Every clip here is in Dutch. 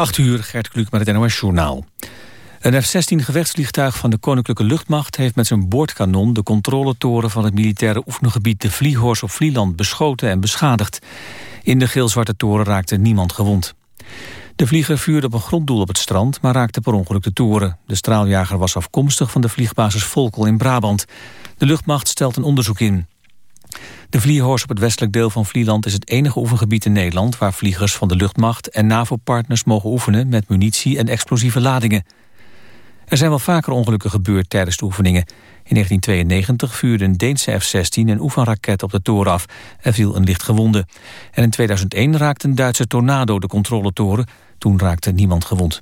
8 uur, Gert Kluk met het NOS-journaal. Een F-16 gevechtsvliegtuig van de Koninklijke Luchtmacht... heeft met zijn boordkanon de controletoren van het militaire oefengebied... de Vliehorst op Vlieland beschoten en beschadigd. In de geel-zwarte toren raakte niemand gewond. De vlieger vuurde op een gronddoel op het strand... maar raakte per ongeluk de toren. De straaljager was afkomstig van de vliegbasis Volkel in Brabant. De luchtmacht stelt een onderzoek in. De Vliehorst op het westelijk deel van Vlieland is het enige oefengebied in Nederland... waar vliegers van de luchtmacht en NAVO-partners mogen oefenen... met munitie en explosieve ladingen. Er zijn wel vaker ongelukken gebeurd tijdens de oefeningen. In 1992 vuurde een Deense F-16 een oefenraket op de toren af. Er viel een licht gewonde. En in 2001 raakte een Duitse tornado de controletoren. Toen raakte niemand gewond.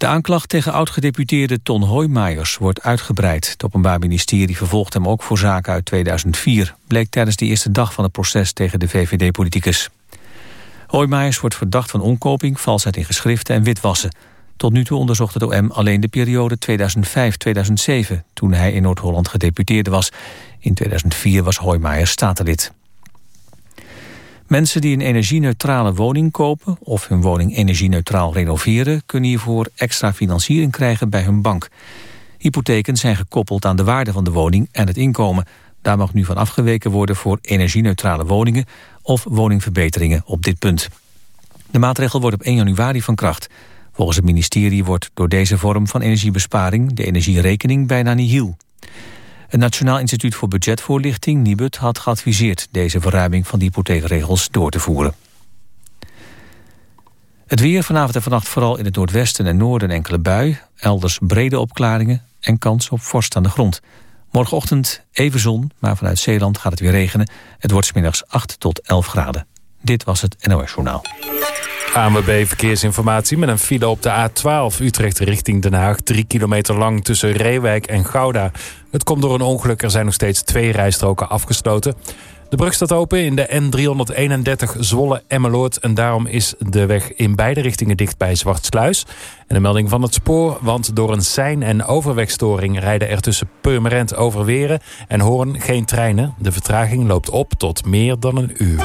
De aanklacht tegen oud-gedeputeerde Ton Hoijmaiers wordt uitgebreid. Het Openbaar Ministerie vervolgt hem ook voor zaken uit 2004... bleek tijdens de eerste dag van het proces tegen de VVD-politicus. Hoijmaiers wordt verdacht van omkoping, valsheid in geschriften en witwassen. Tot nu toe onderzocht het OM alleen de periode 2005-2007... toen hij in Noord-Holland gedeputeerde was. In 2004 was Hoijmaiers statenlid. Mensen die een energieneutrale woning kopen of hun woning energieneutraal renoveren... kunnen hiervoor extra financiering krijgen bij hun bank. Hypotheken zijn gekoppeld aan de waarde van de woning en het inkomen. Daar mag nu van afgeweken worden voor energieneutrale woningen... of woningverbeteringen op dit punt. De maatregel wordt op 1 januari van kracht. Volgens het ministerie wordt door deze vorm van energiebesparing... de energierekening bijna nihil. Het Nationaal Instituut voor Budgetvoorlichting, NIBUD, had geadviseerd deze verruiming van de hypotheekregels door te voeren. Het weer vanavond en vannacht vooral in het noordwesten en noorden enkele bui. Elders brede opklaringen en kans op vorst aan de grond. Morgenochtend even zon, maar vanuit Zeeland gaat het weer regenen. Het wordt smiddags 8 tot 11 graden. Dit was het NOS Journaal. AMB Verkeersinformatie met een file op de A12 Utrecht richting Den Haag. Drie kilometer lang tussen Reewijk en Gouda. Het komt door een ongeluk. Er zijn nog steeds twee rijstroken afgesloten. De brug staat open in de N331 Zwolle-Emmeloord... en daarom is de weg in beide richtingen dicht bij Zwartsluis. En een melding van het spoor, want door een sein- en overwegstoring... rijden er tussen Purmerend, Overweren en Hoorn geen treinen. De vertraging loopt op tot meer dan een uur.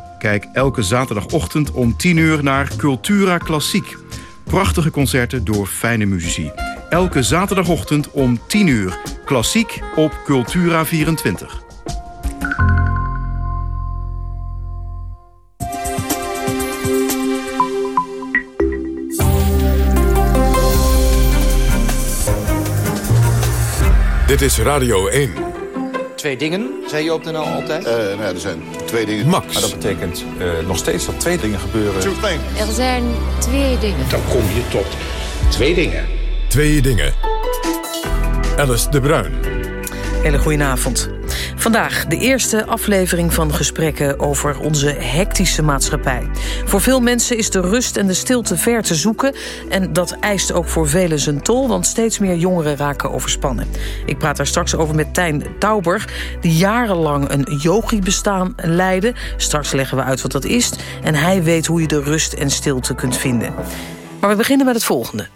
Kijk elke zaterdagochtend om 10 uur naar Cultura Klassiek. Prachtige concerten door fijne muzici. Elke zaterdagochtend om 10 uur. Klassiek op Cultura 24. Dit is Radio 1. Twee dingen, zei je op de NL altijd? Uh, nou ja, er zijn twee dingen. Max. Maar dat betekent uh, nog steeds dat twee dingen gebeuren. Er zijn twee dingen. Dan kom je tot twee dingen. Twee dingen. Alice de Bruin. Hele goedenavond. Vandaag de eerste aflevering van gesprekken over onze hectische maatschappij. Voor veel mensen is de rust en de stilte ver te zoeken... en dat eist ook voor velen zijn tol, want steeds meer jongeren raken overspannen. Ik praat daar straks over met Tijn Tauber... die jarenlang een yogi-bestaan leidde. Straks leggen we uit wat dat is. En hij weet hoe je de rust en stilte kunt vinden. Maar we beginnen met het volgende.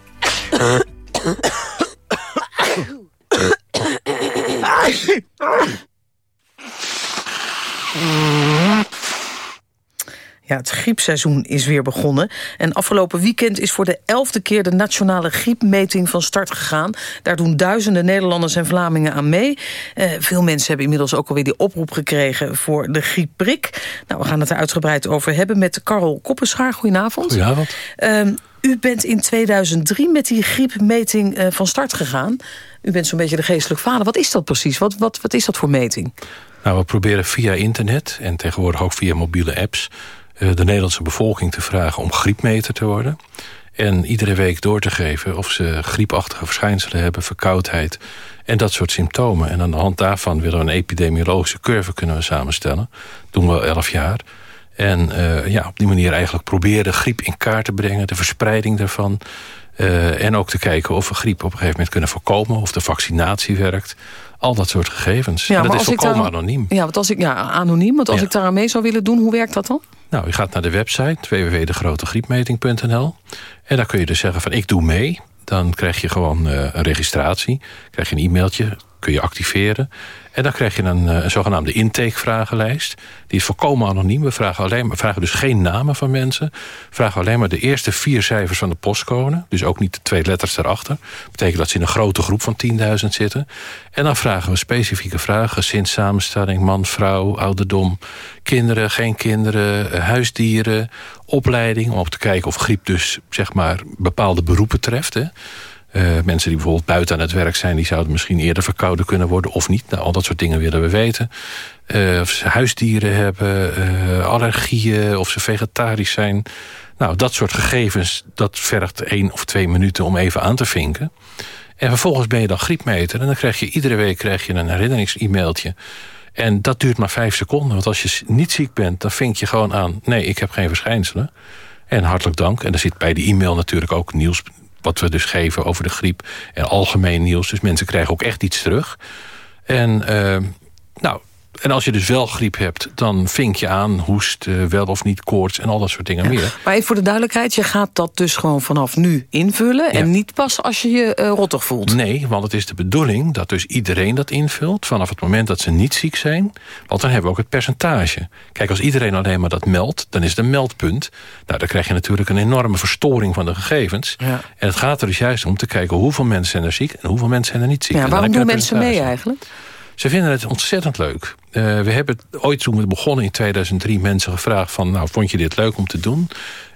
Ja, het griepseizoen is weer begonnen. En afgelopen weekend is voor de elfde keer de nationale griepmeting van start gegaan. Daar doen duizenden Nederlanders en Vlamingen aan mee. Uh, veel mensen hebben inmiddels ook alweer die oproep gekregen voor de griepprik. Nou, we gaan het er uitgebreid over hebben met Karel Koppenschaar. Goedenavond. Goedenavond. Uh, u bent in 2003 met die griepmeting uh, van start gegaan. U bent zo'n beetje de geestelijk vader. Wat is dat precies? Wat, wat, wat is dat voor meting? Nou, we proberen via internet en tegenwoordig ook via mobiele apps... Uh, de Nederlandse bevolking te vragen om griepmeter te worden. En iedere week door te geven of ze griepachtige verschijnselen hebben... verkoudheid en dat soort symptomen. En aan de hand daarvan willen we een epidemiologische curve kunnen we samenstellen. Dat doen we al elf jaar. En uh, ja, op die manier eigenlijk proberen griep in kaart te brengen. De verspreiding daarvan. Uh, en ook te kijken of we griep op een gegeven moment kunnen voorkomen. Of de vaccinatie werkt. Al dat soort gegevens. Ja, en dat maar is ik volkomen daar- anoniem. Ja, want als ik, ja, anoniem. Want als Ja. ik daar aan mee zou willen doen, hoe werkt dat dan? Nou, je gaat naar de website www.degrotegriepmeting.nl en daar kun je dus zeggen van ik doe mee. Dan krijg je gewoon eh, een registratie. krijg je een e-mailtje, kun je activeren. En dan krijg je een, eh, zogenaamde intakevragenlijst. Die is volkomen anoniem. We vragen, alleen, we vragen dus geen namen van mensen. We vragen alleen maar de eerste vier cijfers van de postcode. Dus ook niet de twee letters erachter. Dat betekent dat ze in een grote groep van 10.000 zitten. En dan vragen we specifieke vragen. Gezinssamenstelling, man, vrouw, ouderdom, kinderen, geen kinderen, eh, huisdieren, opleiding. Om op te kijken of griep dus zeg maar bepaalde beroepen treft. Hè. Eh, mensen die bijvoorbeeld buiten aan het werk zijn... die zouden misschien eerder verkouden kunnen worden of niet. Nou, al dat soort dingen willen we weten. Eh, of ze huisdieren hebben, eh, allergieën, of ze vegetarisch zijn. Nou, dat soort gegevens, dat vergt één of twee minuten om even aan te vinken. En vervolgens ben je dan griepmeter. En dan krijg je iedere week krijg je een herinneringsemailtje. En dat duurt maar vijf seconden. Want als je niet ziek bent, dan vink je gewoon aan... nee, ik heb geen verschijnselen. En hartelijk dank. En er zit bij die e-mail natuurlijk ook nieuws... wat we dus geven over de griep en algemeen nieuws. Dus mensen krijgen ook echt iets terug. En, eh, nou, en als je dus wel griep hebt, dan vink je aan... hoest, eh, wel of niet koorts en al dat soort dingen meer. Maar even voor de duidelijkheid, je gaat dat dus gewoon vanaf nu invullen... en niet pas als je je eh, rottig voelt. Nee, want het is de bedoeling dat dus iedereen dat invult... vanaf het moment dat ze niet ziek zijn. Want dan hebben we ook het percentage. Kijk, als iedereen alleen maar dat meldt, dan is het een meldpunt. Nou, dan krijg je natuurlijk een enorme verstoring van de gegevens. Ja. En het gaat er dus juist om te kijken hoeveel mensen zijn er ziek... en hoeveel mensen zijn er niet ziek. Ja, waarom doen mensen mee eigenlijk? Ze vinden het ontzettend leuk. Eh, we hebben ooit toen we begonnen in 2003 mensen gevraagd van... nou, vond je dit leuk om te doen?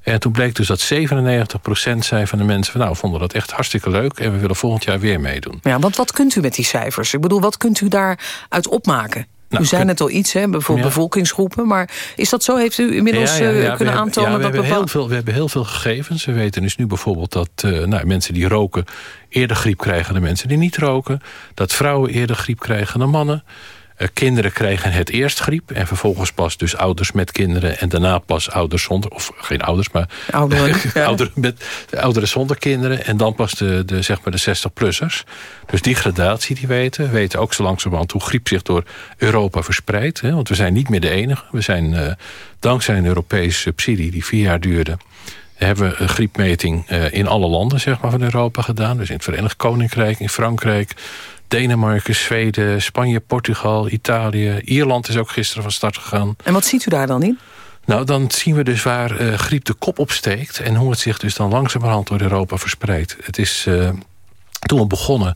En toen bleek dus dat 97% zei van de mensen... van nou, vonden dat echt hartstikke leuk... en we willen volgend jaar weer meedoen. Ja, want wat kunt u met die cijfers? Ik bedoel, wat kunt u daaruit opmaken? Nou, u zei net al iets, hè, bijvoorbeeld Ja. bevolkingsgroepen. Maar is dat zo? Heeft u inmiddels Ja, ja, kunnen hebben- aantonen dat hebben, heel bepaal- veel, we hebben heel veel gegevens. We weten dus nu bijvoorbeeld dat eh, nou, mensen die roken... eerder griep krijgen dan mensen die niet roken. Dat vrouwen eerder griep krijgen dan mannen. Eh, kinderen krijgen het eerst griep. En vervolgens pas dus ouders met kinderen. En daarna pas ouders zonder... of geen ouders, maar Ouderen, ja. ouderen, met, ouderen zonder kinderen. En dan pas de, de, zeg maar de 60-plussers. Dus die gradatie die weten. We weten ook zo langzamerhand hoe griep zich door Europa verspreidt. Hè? Want we zijn niet meer de enige. We zijn eh, dankzij een Europese subsidie die vier jaar duurde... hebben we een griepmeting eh, in alle landen zeg maar, van Europa gedaan. Dus in het Verenigd Koninkrijk, in Frankrijk... Denemarken, Zweden, Spanje, Portugal, Italië. Ierland is ook gisteren van start gegaan. En wat ziet u daar dan in? Nou, dan zien we dus waar eh, griep de kop opsteekt... en hoe het zich dus dan langzamerhand door Europa verspreidt. Het is, eh, toen we begonnen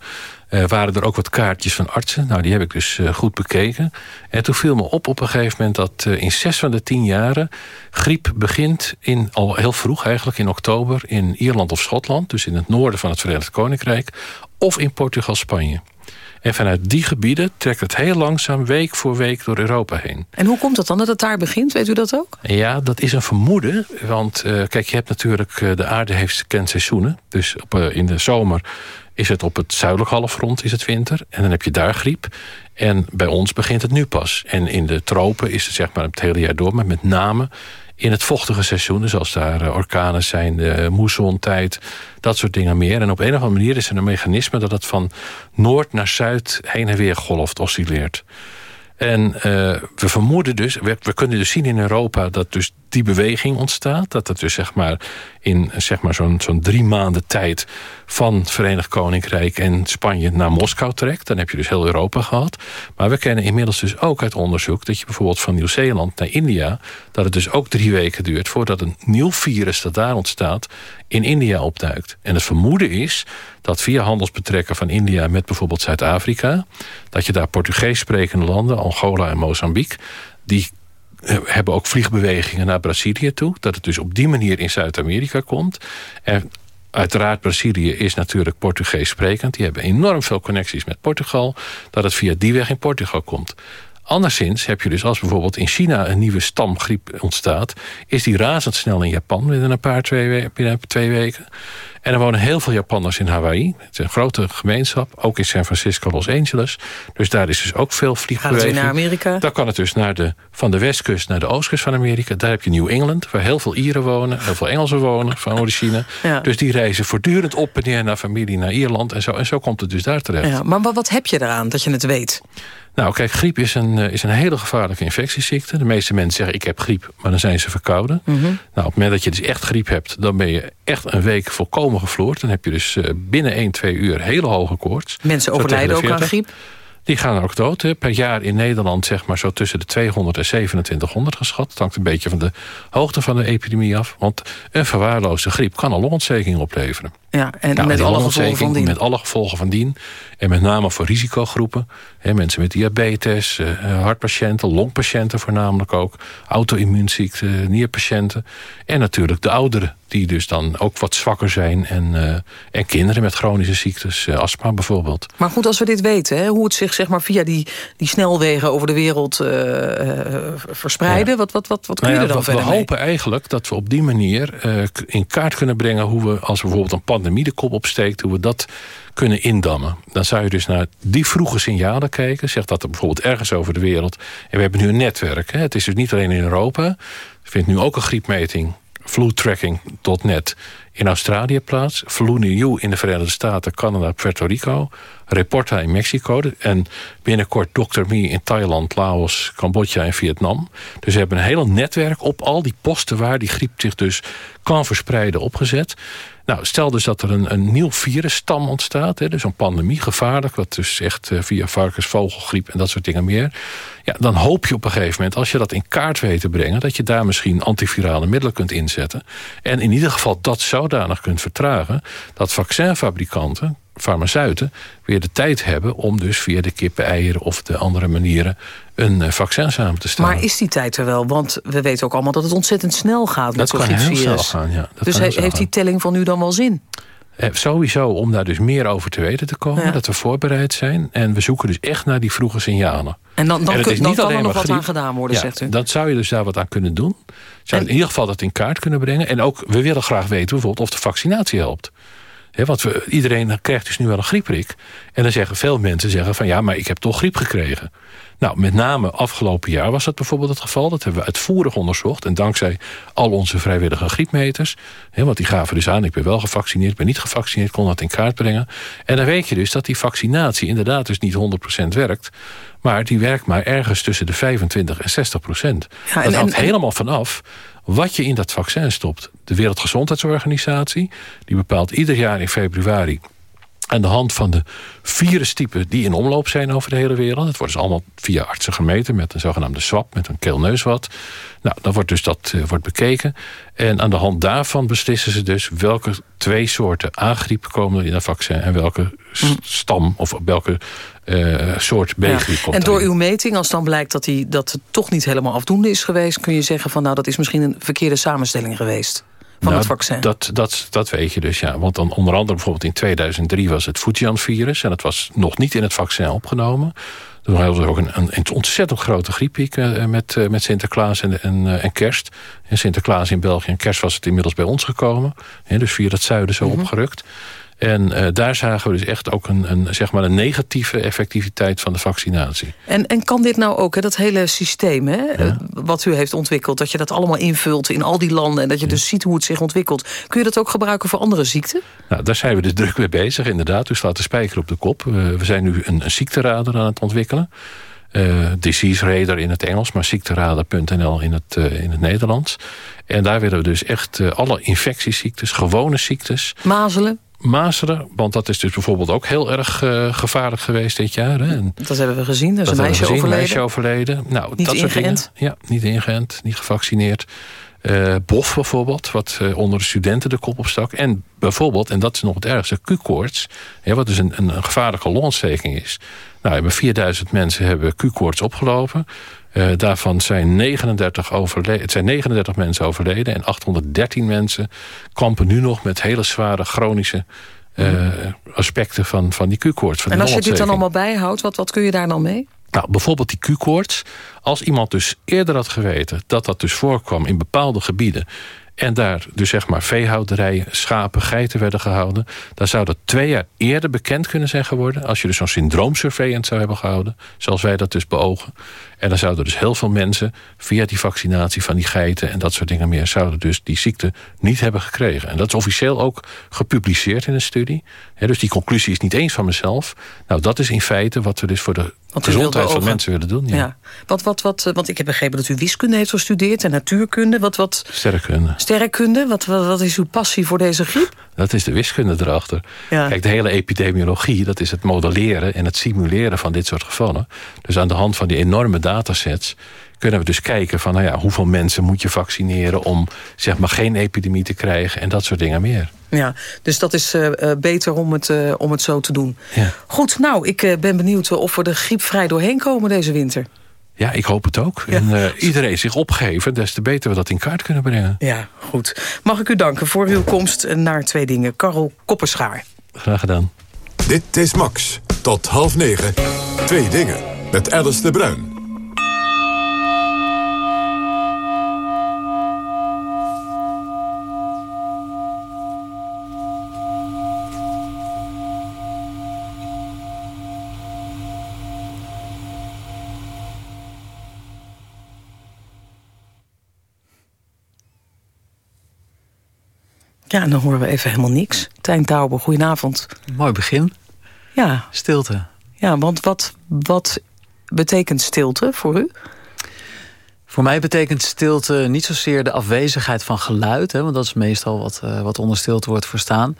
eh, waren er ook wat kaartjes van artsen. Nou, die heb ik dus goed bekeken. En toen viel me op op een gegeven moment... dat in zes van de tien jaren griep begint in, al heel vroeg... eigenlijk in oktober in Ierland of Schotland... dus in het noorden van het Verenigd Koninkrijk... of in Portugal, Spanje. En vanuit die gebieden trekt het heel langzaam week voor week door Europa heen. En hoe komt het dan dat het daar begint? Weet u dat ook? Ja, dat is een vermoeden. Want eh, kijk, je hebt natuurlijk... eh, de aarde heeft kent seizoenen. Dus op, eh, in de zomer is het op het zuidelijk halfrond is het winter. En dan heb je daar griep. En bij ons begint het nu pas. En in de tropen is het zeg maar het hele jaar door. Maar met name in het vochtige seizoen. Dus als daar eh, orkanen zijn, de moessontijd, dat soort dingen meer. En op een of andere manier is er een mechanisme... dat het van noord naar zuid heen en weer golft, oscilleert. En eh, we vermoeden dus, we, we kunnen dus zien in Europa dat dus die beweging ontstaat. Dat het dus zeg maar in zeg maar zo'n zo'n drie maanden tijd van het Verenigd Koninkrijk en Spanje naar Moskou trekt. Dan heb je dus heel Europa gehad. Maar we kennen inmiddels dus ook uit onderzoek dat je bijvoorbeeld van Nieuw-Zeeland naar India, dat het dus ook drie weken duurt voordat een nieuw virus dat daar ontstaat in India opduikt. En het vermoeden is dat via handelsbetrekken van India met bijvoorbeeld Zuid-Afrika, dat je daar Portugees sprekende landen, Angola en Mozambique, die hebben ook vliegbewegingen naar Brazilië toe. Dat het dus op die manier in Zuid-Amerika komt. En uiteraard, Brazilië is natuurlijk Portugees sprekend. Die hebben enorm veel connecties met Portugal. Dat het via die weg in Portugal komt. Anderszins heb je dus als bijvoorbeeld in China een nieuwe stamgriep ontstaat... is die razendsnel in Japan binnen een paar twee, we- binnen twee weken. En er wonen heel veel Japanners in Hawaii. Het is een grote gemeenschap, ook in San Francisco, Los Angeles. Dus daar is dus ook veel vliegbeweging. Gaat naar Amerika? Dan kan het dus naar de, van de westkust naar de oostkust van Amerika. Daar heb je New England, waar heel veel Ieren wonen. Heel veel Engelsen wonen van origine. Ja. Dus die reizen voortdurend op en neer naar familie, naar Ierland. En zo, en zo komt het dus daar terecht. Ja, maar wat, wat heb je eraan dat je het weet? Nou, kijk, griep is een, eh, is een hele gevaarlijke infectieziekte. De meeste mensen zeggen, ik heb griep, maar dan zijn ze verkouden. Mhm. Nou, op het moment dat je dus echt griep hebt... dan ben je echt een week volkomen gevloerd. Dan heb je dus eh, binnen 1, 2 uur hele hoge koorts. Mensen overlijden ook aan 40. griep. Die gaan ook dood. Hè. Per jaar in Nederland zeg maar zo tussen de 200 en 2700 geschat. Het hangt een beetje van de hoogte van de epidemie af. Want een verwaarloosde griep kan een longontsteking opleveren. Ja, en Nou, met alle gevolgen van dien. Met alle gevolgen van dien. En met name voor risicogroepen. Hè, mensen met diabetes, eh, hartpatiënten, longpatiënten voornamelijk ook. Auto-immuunziekten, nierpatiënten. En natuurlijk de ouderen. Die dus dan ook wat zwakker zijn. En, eh, en kinderen met chronische ziektes. eh, astma bijvoorbeeld. Maar goed, als we dit weten, hè, hoe het zich zeg maar, via die, die snelwegen over de wereld eh, eh, verspreiden... wat, wat, wat, wat kun Nou je ja, er dan we, we verder mee? hopen eigenlijk dat we op die manier eh, in kaart kunnen brengen... hoe we, als bijvoorbeeld een pandemie de kop opsteekt... hoe we dat kunnen indammen. Dan zou je dus naar die vroege signalen kijken. Zeg dat er bijvoorbeeld ergens over de wereld... en we hebben nu een netwerk. Hè. Het is dus niet alleen in Europa. Er vindt nu ook een griepmeting, flutracking.net... in Australië plaats. FluNew in de Verenigde Staten, Canada, Puerto Rico... Reporta in Mexico en binnenkort Dr. Me in Thailand, Laos, Cambodja en Vietnam. Dus we hebben een heel netwerk op al die posten waar die griep zich dus kan verspreiden opgezet. Nou, stel dus dat er een, een nieuw virusstam ontstaat, hè, dus een pandemie, gevaarlijk, wat dus echt eh, via varkens, vogelgriep en dat soort dingen meer. Ja, dan hoop je op een gegeven moment, als je dat in kaart weet te brengen, dat je daar misschien antivirale middelen kunt inzetten. En in ieder geval dat zodanig kunt vertragen dat vaccinfabrikanten, farmaceuten weer de tijd hebben om dus via de kippen, eieren of de andere manieren een eh, vaccin samen te stellen. Maar is die tijd er wel? Want we weten ook allemaal dat het ontzettend snel gaat met Dat kan heel snel gaan, ja. Dat dus he- heeft die telling van nu dan wel zin? Eh, Sowieso om daar dus meer over te weten te komen. Ja. Dat we voorbereid zijn. En we zoeken dus echt naar die vroege signalen. En dan, dan, het kun- dan niet kan er nog wat aan gedaan worden, Ja, zegt u. Dan zou je dus daar wat aan kunnen doen. Zou En- in ieder geval dat in kaart kunnen brengen. En ook, we willen graag weten bijvoorbeeld of de vaccinatie helpt. Want we, iedereen krijgt dus nu wel een griepprik. En dan zeggen veel mensen zeggen van ja, maar ik heb toch griep gekregen. Nou, met name afgelopen jaar was dat bijvoorbeeld het geval. Dat hebben we uitvoerig onderzocht. En dankzij al onze vrijwillige griepmeters. Want die gaven dus aan, ik ben wel gevaccineerd, ben niet gevaccineerd. kon dat in kaart brengen. En dan weet je dus dat die vaccinatie inderdaad dus niet 100% werkt. Maar die werkt maar ergens tussen de 25 en 60 procent. Ja, en- dat hangt en- helemaal vanaf wat je in dat vaccin stopt. De Wereldgezondheidsorganisatie die bepaalt ieder jaar in februari aan de hand van de virustypen die in omloop zijn over de hele wereld. Dat wordt dus allemaal via artsen gemeten met een zogenaamde swab, met een keelneuswat. Nou, dan wordt dus dat eh, wordt bekeken. En aan de hand daarvan beslissen ze dus welke twee soorten A-griep komen er in dat vaccin en welke s- stam of welke eh, soort Mm. Ja. B-griep komt En door uw meting, als dan blijkt dat, die, dat het toch niet helemaal afdoende is geweest... kun je zeggen van nou, dat is misschien een verkeerde samenstelling geweest van Nou, het vaccin. Dat, dat, dat weet je dus, ja. Want dan onder andere bijvoorbeeld in 2003 was het Fujian-virus... en dat was nog niet in het vaccin opgenomen. Toen hadden we ook een, een, een ontzettend grote grieppiek eh, met, eh, met Sinterklaas en, en, eh, en kerst. En Sinterklaas in België en kerst was het inmiddels bij ons gekomen. Dus via het zuiden zo opgerukt. En eh, daar zagen we dus echt ook een, een, zeg maar een negatieve effectiviteit van de vaccinatie. En, en kan dit nou ook, hè, dat hele systeem hè, eh, wat u heeft ontwikkeld... dat je dat allemaal invult in al die landen... en dat je dus ziet hoe het zich ontwikkelt... kun je dat ook gebruiken voor andere ziekten? Nou, daar zijn we dus druk mee bezig, inderdaad. U slaat de spijker op de kop. Eh, we zijn nu een, een ziekteradar aan het ontwikkelen. Eh, disease Radar in het Engels, maar ziekteradar.nl in het, in het Nederlands. En daar willen we dus echt alle infectieziektes, gewone ziektes... Mazelen, Mazelen, want dat is dus bijvoorbeeld ook heel erg eh, gevaarlijk geweest dit jaar. Hè? En dat hebben we gezien. Er is dat een meisje gezien, overleden. meisje overleden. Nou, Niet dat soort dingen. ingeënt? Ja, niet ingeënt, niet gevaccineerd. Eh BOF bijvoorbeeld, wat eh, onder de studenten de kop opstak. En bijvoorbeeld, en dat is nog het ergste, Q-koorts. wat dus een, een, gevaarlijke longontsteking is. Nou, hebben 4000 mensen hebben Q-koorts opgelopen. Eh, daarvan zijn 39, overle- het zijn 39 mensen overleden. En 813 mensen kampen nu nog met hele zware chronische eh, aspecten van, van die Q-koorts. En als je dit dan allemaal bijhoudt, wat, wat kun je daar dan mee? Nou, bijvoorbeeld die Q-koorts. Als iemand dus eerder had geweten dat dat dus voorkwam in bepaalde gebieden... En daar dus zeg maar veehouderijen, schapen, geiten werden gehouden. Dan zou dat twee jaar eerder bekend kunnen zijn geworden... als je dus zo'n syndroomsurveillance zou hebben gehouden. Zoals wij dat dus beogen. En dan zouden dus heel veel mensen via die vaccinatie van die geiten... en dat soort dingen meer, zouden dus die ziekte niet hebben gekregen. En dat is officieel ook gepubliceerd in een studie. dus die conclusie is niet eens van mezelf. Nou, dat is in feite wat we dus voor de gezondheid van mensen willen doen. Ja. ja. Wat, wat, wat, want ik heb begrepen dat u wiskunde heeft gestudeerd... en natuurkunde. Wat, wat... Sterrenkunde. Sterrenkunde. Wat, wat, wat is uw passie voor deze griep? Dat is de wiskunde erachter. Ja. Kijk, de hele epidemiologie, dat is het modelleren en het simuleren van dit soort gevallen. Dus aan de hand van die enorme datasets kunnen we dus kijken van nou ja, hoeveel mensen moet je vaccineren om zeg maar geen epidemie te krijgen en dat soort dingen meer. Ja, dus dat is uh, beter om het, uh, om het zo te doen. Ja. Goed, nou, ik uh, ben benieuwd of we er griepvrij doorheen komen deze winter. Ja, ik hoop het ook. Ja. En iedereen zich opgeven, des te beter we dat in kaart kunnen brengen. Ja, goed. Mag ik u danken voor uw komst naar Twee Dingen. Karel Kopperschaar. Graag gedaan. Dit is Max. Tot half negen. Twee Dingen. Met Alice de Bruin. Ja, en dan horen we even helemaal niks. Tijn Tauber, goedenavond. Mooi begin. Ja. Stilte. Ja, want wat, wat betekent stilte voor u? Voor mij betekent stilte niet zozeer de afwezigheid van geluid... Hè, want dat is meestal wat, uh, wat onder stilte wordt verstaan.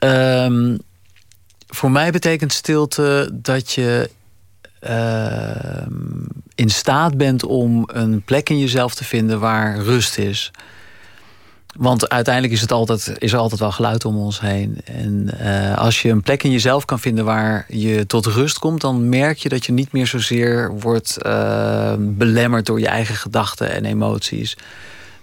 Um, voor mij betekent stilte dat je uh, in staat bent om een plek in jezelf te vinden waar rust is... Want uiteindelijk is, het altijd, is er altijd wel geluid om ons heen. En uh, als je een plek in jezelf kan vinden waar je tot rust komt... dan merk je dat je niet meer zozeer wordt uh, belemmerd door je eigen gedachten en emoties.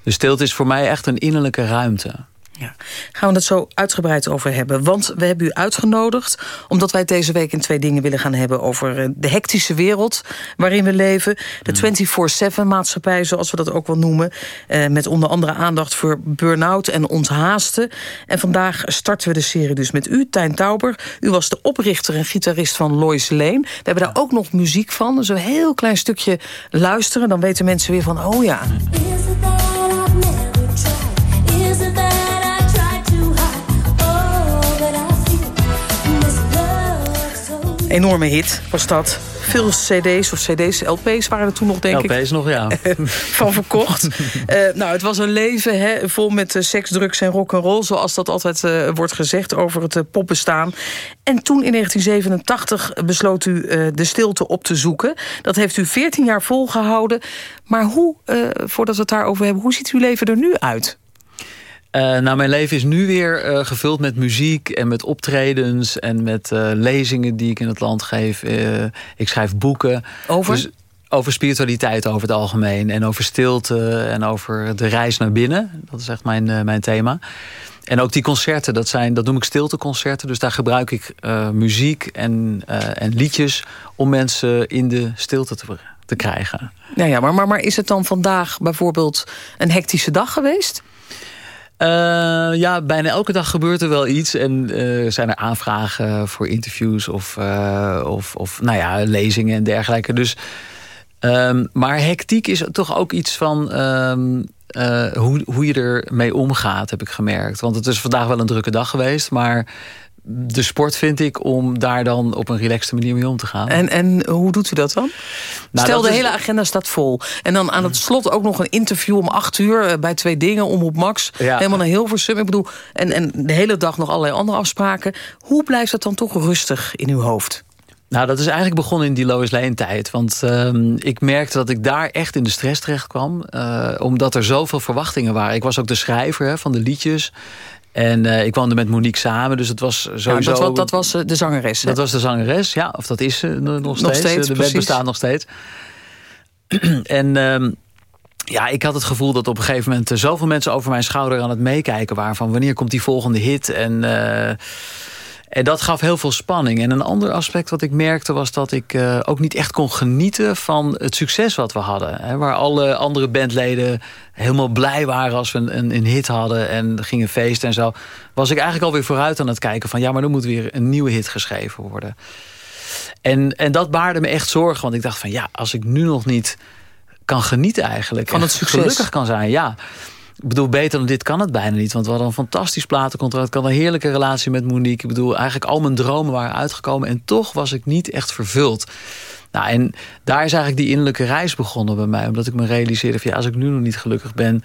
Dus stilte is voor mij echt een innerlijke ruimte. Ja. Gaan we het zo uitgebreid over hebben. Want we hebben u uitgenodigd omdat wij het deze week in twee dingen willen gaan hebben... over eh, de hectische wereld waarin we leven. De 24-7-maatschappij, mm. zoals we dat ook wel noemen. Eh, met onder andere aandacht voor burn-out en onthaasten. En vandaag starten we de serie dus met u, Tijn Tauber. U was de oprichter en gitarist van Lois Lane. We hebben daar ook nog muziek van. Zo'n heel klein stukje luisteren. Dan weten mensen weer van, oh ja... enorme hit was dat. Veel cd's of cd's, LP's waren er toen nog, denk LP's ik. LP's nog, ja. van verkocht. uh, nou, het was een leven hè, vol met uh, seks, drugs en rock'n'roll... zoals dat altijd uh, wordt gezegd over het popbestaan. En toen in 1987 besloot u de stilte op te zoeken. Dat heeft u 14 jaar volgehouden. Maar hoe, voordat we het daarover hebben... hoe ziet uw leven er nu uit? Uh, nou, mijn leven is nu weer uh, gevuld met muziek en met optredens... en met uh, lezingen die ik in het land geef. ik schrijf boeken. Over? Dus over spiritualiteit over het algemeen. En over stilte en over de reis naar binnen. Dat is echt mijn, mijn thema. En ook die concerten, dat, zijn, dat noem ik stilteconcerten. Dus daar gebruik ik muziek en, en liedjes... om mensen in de stilte te, te krijgen. Ja, ja maar, maar, maar is het dan vandaag bijvoorbeeld een hectische dag geweest? Uh, ja, bijna elke dag gebeurt er wel iets. En uh, zijn er aanvragen voor interviews of, uh, of, of nou ja, lezingen en dergelijke. Dus, um, maar hectiek is toch ook iets van um, hoe, hoe je ermee omgaat, heb ik gemerkt. Want het is vandaag wel een drukke dag geweest, maar de sport vind ik om daar dan op een relaxte manier mee om te gaan. En, en hoe doet u dat dan? Nou, Stel, de hele agenda staat vol. En dan aan het slot ook nog een interview om acht uur... Eh, bij Twee Dingen, om op Max. Ja. Helemaal naar Hilversum. Ik bedoel, en, en de hele dag nog allerlei andere afspraken. Hoe blijft dat dan toch rustig in uw hoofd? Nou, dat is eigenlijk begonnen in die Lois Lane tijd. Want uh, ik merkte dat ik daar echt in de stress terecht kwam. Uh, omdat er zoveel verwachtingen waren. Ik was ook de schrijver hè, van de liedjes. En uh, ik woonde met Monique samen, dus het was sowieso... Ja, dat, dat, was eh, de zangeres, Dat was de zangeres, ja. Of dat is uh, nog, nog steeds. de band bestaat nog steeds. en... Uh, ja, ik had het gevoel dat op een gegeven moment zoveel mensen over mijn schouder aan het meekijken waren. Van wanneer komt die volgende hit? En, En dat gaf heel veel spanning. En een ander aspect wat ik merkte was dat ik uh, ook niet echt kon genieten van het succes wat we hadden. Hè, waar alle andere bandleden helemaal blij waren als we een, een, hit hadden en gingen feesten en zo. Was ik eigenlijk alweer vooruit aan het kijken van ja, maar dan moet weer een nieuwe hit geschreven worden. En, en dat baarde me echt zorgen, want ik dacht van ja, als ik nu nog niet kan genieten eigenlijk. Van het succes. Gelukkig kan zijn, ja. Ik bedoel, beter dan dit kan het bijna niet. Want we hadden een fantastisch platencontract. Ik had een heerlijke relatie met Monique. Ik bedoel, eigenlijk al mijn dromen waren uitgekomen. En toch was ik niet echt vervuld. Nou, en daar is eigenlijk die innerlijke reis begonnen bij mij. Omdat ik me realiseerde van ja, als ik nu nog niet gelukkig ben...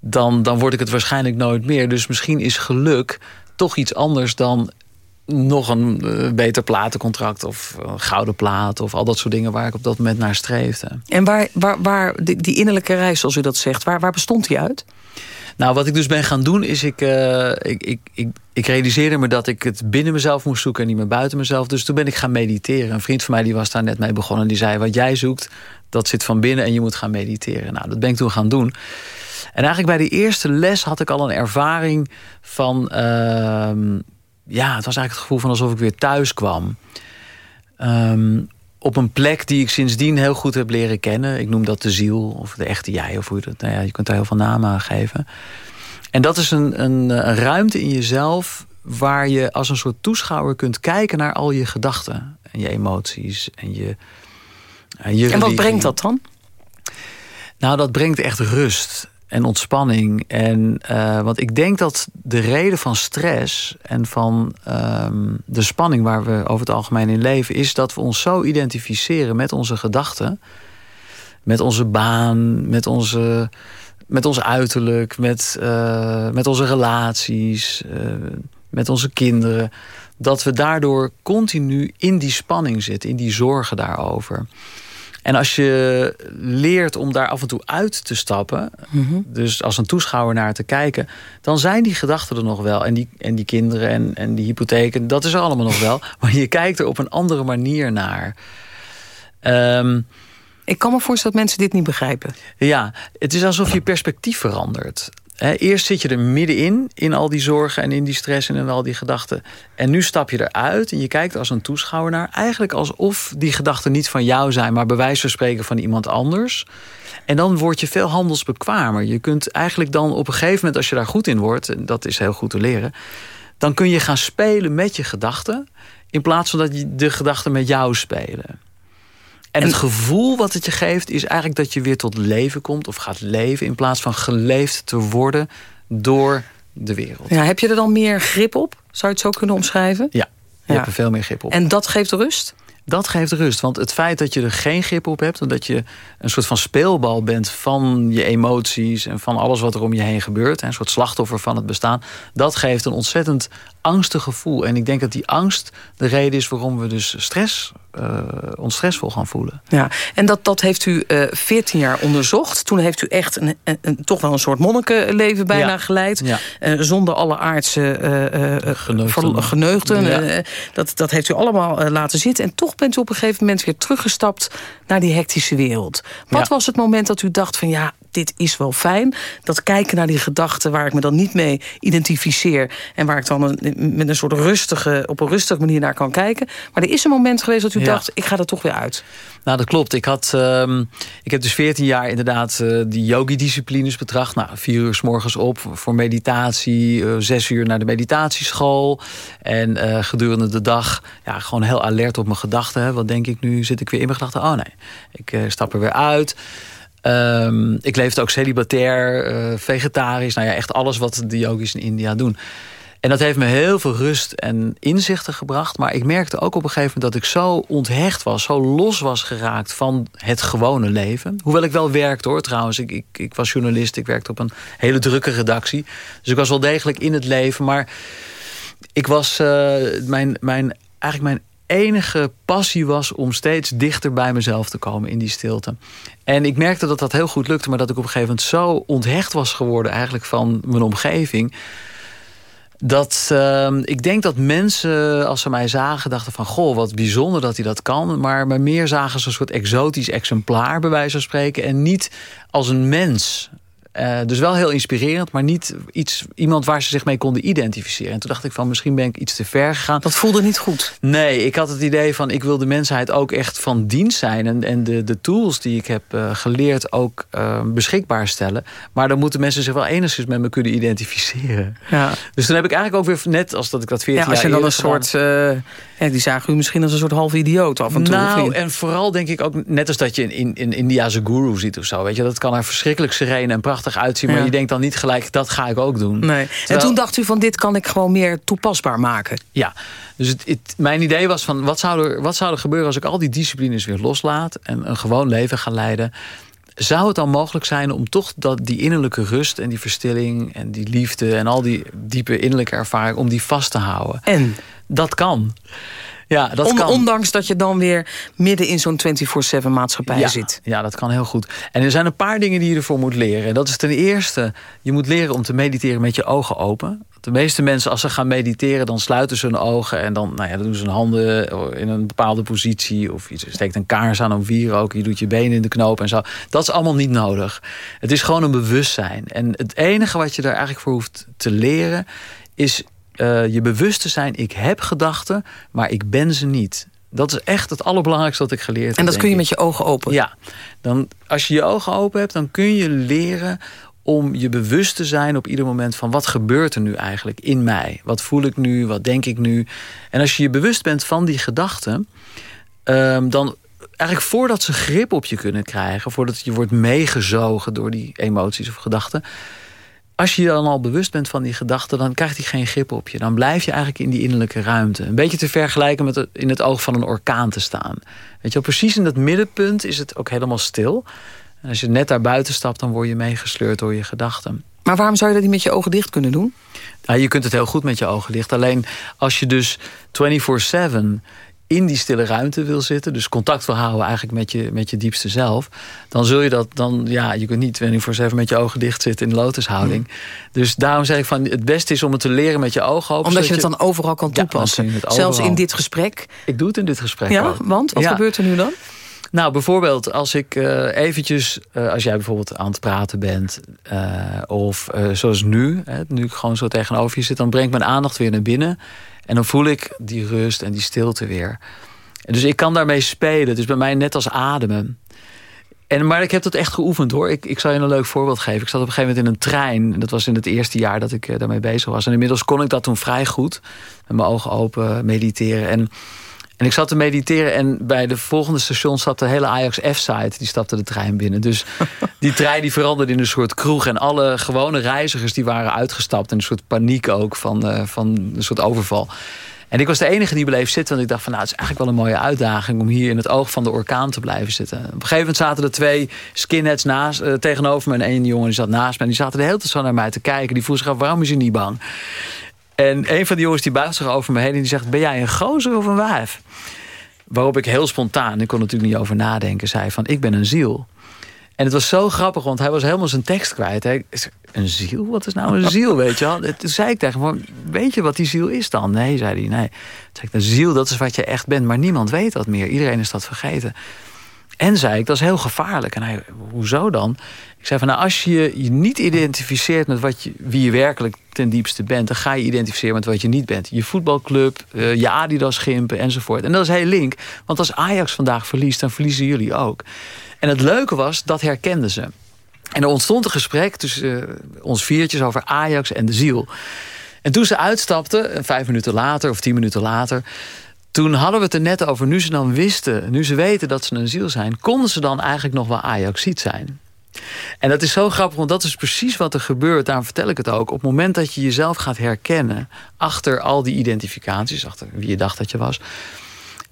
Dan, dan word ik het waarschijnlijk nooit meer. Dus misschien is geluk toch iets anders dan nog een uh, beter platencontract of een gouden plaat... of al dat soort dingen waar ik op dat moment naar streefde. En waar, waar, waar die, die innerlijke reis, zoals u dat zegt, waar, waar bestond die uit? Nou, wat ik dus ben gaan doen is, ik, uh, ik, ik, ik, ik, realiseerde me dat ik het binnen mezelf moest zoeken en niet meer buiten mezelf. Dus toen ben ik gaan mediteren. Een vriend van mij die was daar net mee begonnen. Die zei, wat jij zoekt, dat zit van binnen en je moet gaan mediteren. Nou, dat ben ik toen gaan doen. En eigenlijk bij die eerste les had ik al een ervaring van... Uh, ja, het was eigenlijk het gevoel van alsof ik weer thuis kwam. Um, op een plek die ik sindsdien heel goed heb leren kennen. Ik noem dat de ziel of de echte jij. Of hoe je, dat, nou ja, je kunt daar heel veel namen aan geven. En dat is een, een, een ruimte in jezelf waar je als een soort toeschouwer kunt kijken naar al je gedachten. En je emoties en je, en je En wat brengt dat dan? Nou, dat brengt echt rust en ontspanning. En, uh, want ik denk dat de reden van stress en van um, de spanning waar we over het algemeen in leven, is dat we ons zo identificeren met onze gedachten, met onze baan, met onze. Met ons uiterlijk, met, uh, met onze relaties, uh, met onze kinderen. Dat we daardoor continu in die spanning zitten, in die zorgen daarover. En als je leert om daar af en toe uit te stappen... Mhm. dus als een toeschouwer naar te kijken... dan zijn die gedachten er nog wel. En die, en die kinderen en, en die hypotheken, dat is er allemaal nog wel. Maar je kijkt er op een andere manier naar. Um, ik kan me voorstellen dat mensen dit niet begrijpen. Ja, het is alsof je perspectief verandert eerst zit je er middenin, in al die zorgen en in die stress en in al die gedachten. En nu stap je eruit en je kijkt als een toeschouwer naar. Eigenlijk alsof die gedachten niet van jou zijn, maar bij wijze van spreken van iemand anders. En dan word je veel handelsbekwamer. Je kunt eigenlijk dan op een gegeven moment, als je daar goed in wordt, en dat is heel goed te leren, dan kun je gaan spelen met je gedachten. In plaats van dat de gedachten met jou spelen. En, het gevoel wat het je geeft is eigenlijk dat je weer tot leven komt of gaat leven... in plaats van geleefd te worden door de wereld. Ja, heb je er dan meer grip op? Zou je het zo kunnen omschrijven? Ja, je hebt er veel meer grip op. En dat geeft rust? Dat geeft rust, want het feit dat je er geen grip op hebt... en dat je een soort van speelbal bent van je emoties... en van alles wat er om je heen gebeurt... een soort slachtoffer van het bestaan... dat geeft een ontzettend angstig gevoel. En ik denk dat die angst de reden is waarom we dus stress, uh, ons stressvol gaan voelen. Ja, en dat, dat heeft u uh, eh, 14 jaar onderzocht. Toen heeft u echt een, een, toch wel een soort monnikenleven bijna geleid. Ja. Uh, zonder alle aardse geneugten. geneugten. Ja. dat, dat heeft u allemaal laten zitten. En toch bent u op een gegeven moment weer teruggestapt naar die hectische wereld. Wat was het moment dat u dacht van ja, dit is wel fijn. Dat kijken naar die gedachten waar ik me dan niet mee identificeer... en waar ik dan een, met een soort rustige, op een rustige manier naar kan kijken. Maar er is een moment geweest dat u dacht, ik ga er toch weer uit. Nou, dat klopt. Ik, had, uh, ik heb dus 14 jaar inderdaad uh, die yogi-disciplines betracht. Nou, vier uur s morgens op voor meditatie. Uh, zes uur naar de meditatieschool. En uh, gedurende de dag ja, gewoon heel alert op mijn gedachten. Wat denk ik nu? Zit ik weer in mijn gedachten? Oh nee, ik stap er weer uit. Um, ik leefde ook celibatair, uh, vegetarisch. Nou ja, echt alles wat de yogis in India doen. En dat heeft me heel veel rust en inzichten gebracht. Maar ik merkte ook op een gegeven moment dat ik zo onthecht was... zo los was geraakt van het gewone leven. Hoewel ik wel werkte hoor trouwens. Ik, ik, ik was journalist, ik werkte op een hele drukke redactie. Dus ik was wel degelijk in het leven. Maar ik was... Uh, mijn, mijn, eigenlijk mijn enige passie was om steeds dichter bij mezelf te komen in die stilte. En ik merkte dat dat heel goed lukte, maar dat ik op een gegeven moment zo onthecht was geworden eigenlijk van mijn omgeving. Dat uh, ik denk dat mensen, als ze mij zagen, dachten van... goh, wat bijzonder dat hij dat kan. Maar bij meer zagen ze een soort exotisch exemplaar, bij wijze van spreken. En niet als een mens. Uh, dus wel heel inspirerend, maar niet iets, iemand waar ze zich mee konden identificeren. En toen dacht ik van, misschien ben ik iets te ver gegaan. Dat voelde niet goed? Nee, ik had het idee van, ik wil de mensheid ook echt van dienst zijn. En, en de, de tools die ik heb uh, geleerd ook uh, beschikbaar stellen. Maar dan moeten mensen zich wel enigszins met me kunnen identificeren. Ja. Dus toen heb ik eigenlijk ook weer, net als dat ik dat 14 ja, als je dan een soort, ja, die zagen u misschien als een soort halve idioot af en toe. Nou, en vooral denk ik ook, net als dat je in, in, Indiase guru ziet of zo. Weet je, dat kan er verschrikkelijk sereen en prachtig uitzien. Maar je denkt dan niet gelijk, dat ga ik ook doen. Nee. En toen dacht u van, dit kan ik gewoon meer toepasbaar maken. Ja, dus het, het, mijn idee was van, wat zou, er, wat zou er gebeuren als ik al die disciplines weer loslaat. En een gewoon leven ga leiden zou het dan mogelijk zijn om toch dat, die innerlijke rust en die verstilling en die liefde en al die diepe innerlijke ervaring om die vast te houden? En? Dat kan. Ja, dat kan. Ondanks dat je dan weer midden in zo'n 24-7 maatschappij zit. Ja, dat kan heel goed. En er zijn een paar dingen die je ervoor moet leren. Dat is ten eerste, je moet leren om te mediteren met je ogen open. De meeste mensen, als ze gaan mediteren, dan sluiten ze hun ogen... en dan, nou ja, dan doen ze hun handen in een bepaalde positie... of je steekt een kaars aan om ook. je doet je benen in de knoop en zo. Dat is allemaal niet nodig. Het is gewoon een bewustzijn. En het enige wat je daar eigenlijk voor hoeft te leren... is uh, je bewust te zijn, ik heb gedachten, maar ik ben ze niet. Dat is echt het allerbelangrijkste wat ik geleerd heb. En dat kun je met je ogen open? Ja. Dan, als je je ogen open hebt, dan kun je leren om je bewust te zijn op ieder moment van wat gebeurt er nu eigenlijk in mij? Wat voel ik nu? Wat denk ik nu? En als je je bewust bent van die gedachten, um, dan eigenlijk voordat ze grip op je kunnen krijgen, voordat je wordt meegezogen door die emoties of gedachten, als je dan al bewust bent van die gedachten... dan krijgt hij geen grip op je. Dan blijf je eigenlijk in die innerlijke ruimte. Een beetje te vergelijken met in het oog van een orkaan te staan. Weet je wel, precies in dat middenpunt is het ook helemaal stil. En als je net daar buiten stapt, dan word je meegesleurd door je gedachten. Maar waarom zou je dat niet met je ogen dicht kunnen doen? Nou, je kunt het heel goed met je ogen dicht. Alleen als je dus 24-7 in die stille ruimte wil zitten... dus contact wil houden eigenlijk met je, met je diepste zelf... dan zul je dat dan... ja, je kunt niet 24-7 met je ogen dicht zitten in de lotushouding. Mm. Dus daarom zeg ik van... het beste is om het te leren met je ogen open. Omdat je het dan overal kan toepassen. Zelfs in dit gesprek. Ik doe het in dit gesprek Ja, want? Wat gebeurt er nu dan? Nou, bijvoorbeeld als ik uh, eventjes... Uh, als jij bijvoorbeeld aan het praten bent... Uh, of zoals nu, hè, nu ik gewoon zo tegenover je zit... dan brengt mijn aandacht weer naar binnen... En dan voel ik die rust en die stilte weer. Dus ik kan daarmee spelen. Is bij mij net als ademen. En, maar ik heb dat echt geoefend hoor. Ik, ik zal je een leuk voorbeeld geven. Ik zat op een gegeven moment in een trein. Dat was in het eerste jaar dat ik daarmee bezig was. En inmiddels kon ik dat toen vrij goed. Met mijn ogen open mediteren. En en ik zat te mediteren en bij de volgende station zat de hele Ajax F-site. Die stapte de trein binnen. Dus die trein die veranderde in een soort kroeg. En alle gewone reizigers die waren uitgestapt. En een soort paniek ook van, uh, van een soort overval. En ik was de enige die bleef zitten. Want ik dacht van nou het is eigenlijk wel een mooie uitdaging. Om hier in het oog van de orkaan te blijven zitten. Op een gegeven moment zaten er twee skinheads naast, uh, tegenover me. En één jongen die zat naast me. En die zaten de hele tijd zo naar mij te kijken. Die vroeg zich af waarom is hij niet bang? En een van die jongens die buigt zich over me heen en die zegt... ben jij een gozer of een wijf? Waarop ik heel spontaan, ik kon natuurlijk niet over nadenken... zei van, ik ben een ziel. En het was zo grappig, want hij was helemaal zijn tekst kwijt. Hij, een ziel? Wat is nou een ziel, weet je wel? Toen zei ik tegen hem, weet je wat die ziel is dan? Nee, zei hij, nee. Toen zei ik, een ziel, dat is wat je echt bent. Maar niemand weet dat meer. Iedereen is dat vergeten. En zei ik, dat is heel gevaarlijk. En hij, hoezo dan? Ik zei van, nou, als je je niet identificeert met wat je, wie je werkelijk ten diepste bent... dan ga je identificeren met wat je niet bent. Je voetbalclub, uh, je Adidas gimpen enzovoort. En dat is heel link, want als Ajax vandaag verliest... dan verliezen jullie ook. En het leuke was, dat herkenden ze. En er ontstond een gesprek tussen uh, ons viertjes over Ajax en de ziel. En toen ze uitstapten, vijf minuten later of tien minuten later... Toen hadden we het er net over, nu ze dan wisten, nu ze weten dat ze een ziel zijn... konden ze dan eigenlijk nog wel Ajaxiet zijn. En dat is zo grappig, want dat is precies wat er gebeurt. Daarom vertel ik het ook. Op het moment dat je jezelf gaat herkennen... achter al die identificaties, achter wie je dacht dat je was...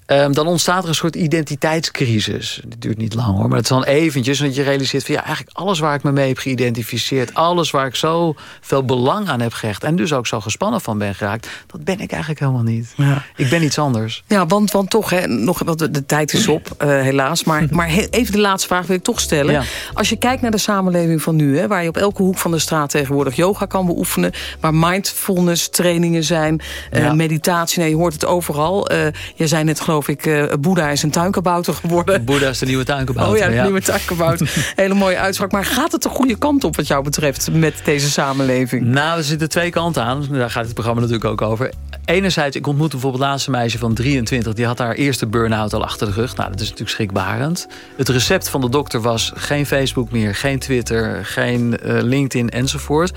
Um, dan ontstaat er een soort identiteitscrisis. Het duurt niet lang hoor, maar het is dan eventjes... want je realiseert van ja, eigenlijk alles waar ik me mee heb geïdentificeerd... alles waar ik zo veel belang aan heb gehecht... en dus ook zo gespannen van ben geraakt... dat ben ik eigenlijk helemaal niet. Ja. Ik ben iets anders. Ja, want, want toch, hè, nog, want de, tijd is op, uh, helaas. Maar, maar even de laatste vraag wil ik toch stellen. Ja. Als je kijkt naar de samenleving van nu... Hè, waar je op elke hoek van de straat tegenwoordig yoga kan beoefenen... waar mindfulness trainingen zijn, uh, meditatie... Nee, je hoort het overal. Uh, jij zei net geloof geloof ik... Uh, Boeddha is een tuinkabouter geworden. Boeddha is de nieuwe tuinkabouter. Oh ja, de nieuwe tuinkabouter. Hele mooie uitspraak. Maar gaat het de goede kant op wat jou betreft met deze samenleving? Nou, er zitten twee kanten aan. Daar gaat het programma natuurlijk ook over. Enerzijds, ik ontmoette bijvoorbeeld laatste meisje van 23. Die had haar eerste burn-out al achter de rug. Nou, dat is natuurlijk schrikbarend. Het recept van de dokter was geen Facebook meer, geen Twitter, geen uh, LinkedIn enzovoort.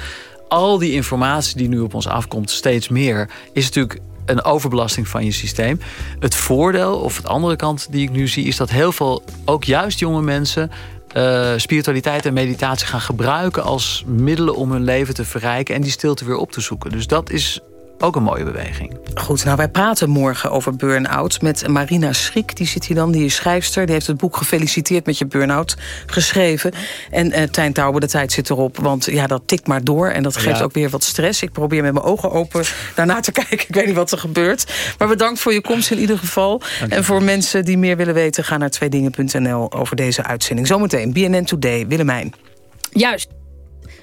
Al die informatie die nu op ons afkomt, steeds meer, is natuurlijk een overbelasting van je systeem. Het voordeel, of de andere kant die ik nu zie... is dat heel veel, ook juist jonge mensen... Uh, spiritualiteit en meditatie gaan gebruiken als middelen om hun leven te verrijken... en die stilte weer op te zoeken. Dus dat is ook een mooie beweging. Goed, nou wij praten morgen over burn-out met Marina Schrik. Die zit hier dan, die is schrijfster. Die heeft het boek Gefeliciteerd met je burn-out geschreven. En uh, Tijn Touwen, de tijd zit erop. Want ja, dat tikt maar door en dat geeft ook weer wat stress. Ik probeer met mijn ogen open daarna te kijken. Ik weet niet wat er gebeurt. Maar bedankt voor je komst in ieder geval. En voor mensen die meer willen weten... ga naar tweedingen.nl over deze uitzending. Zometeen, BNN Today, Willemijn. Juist.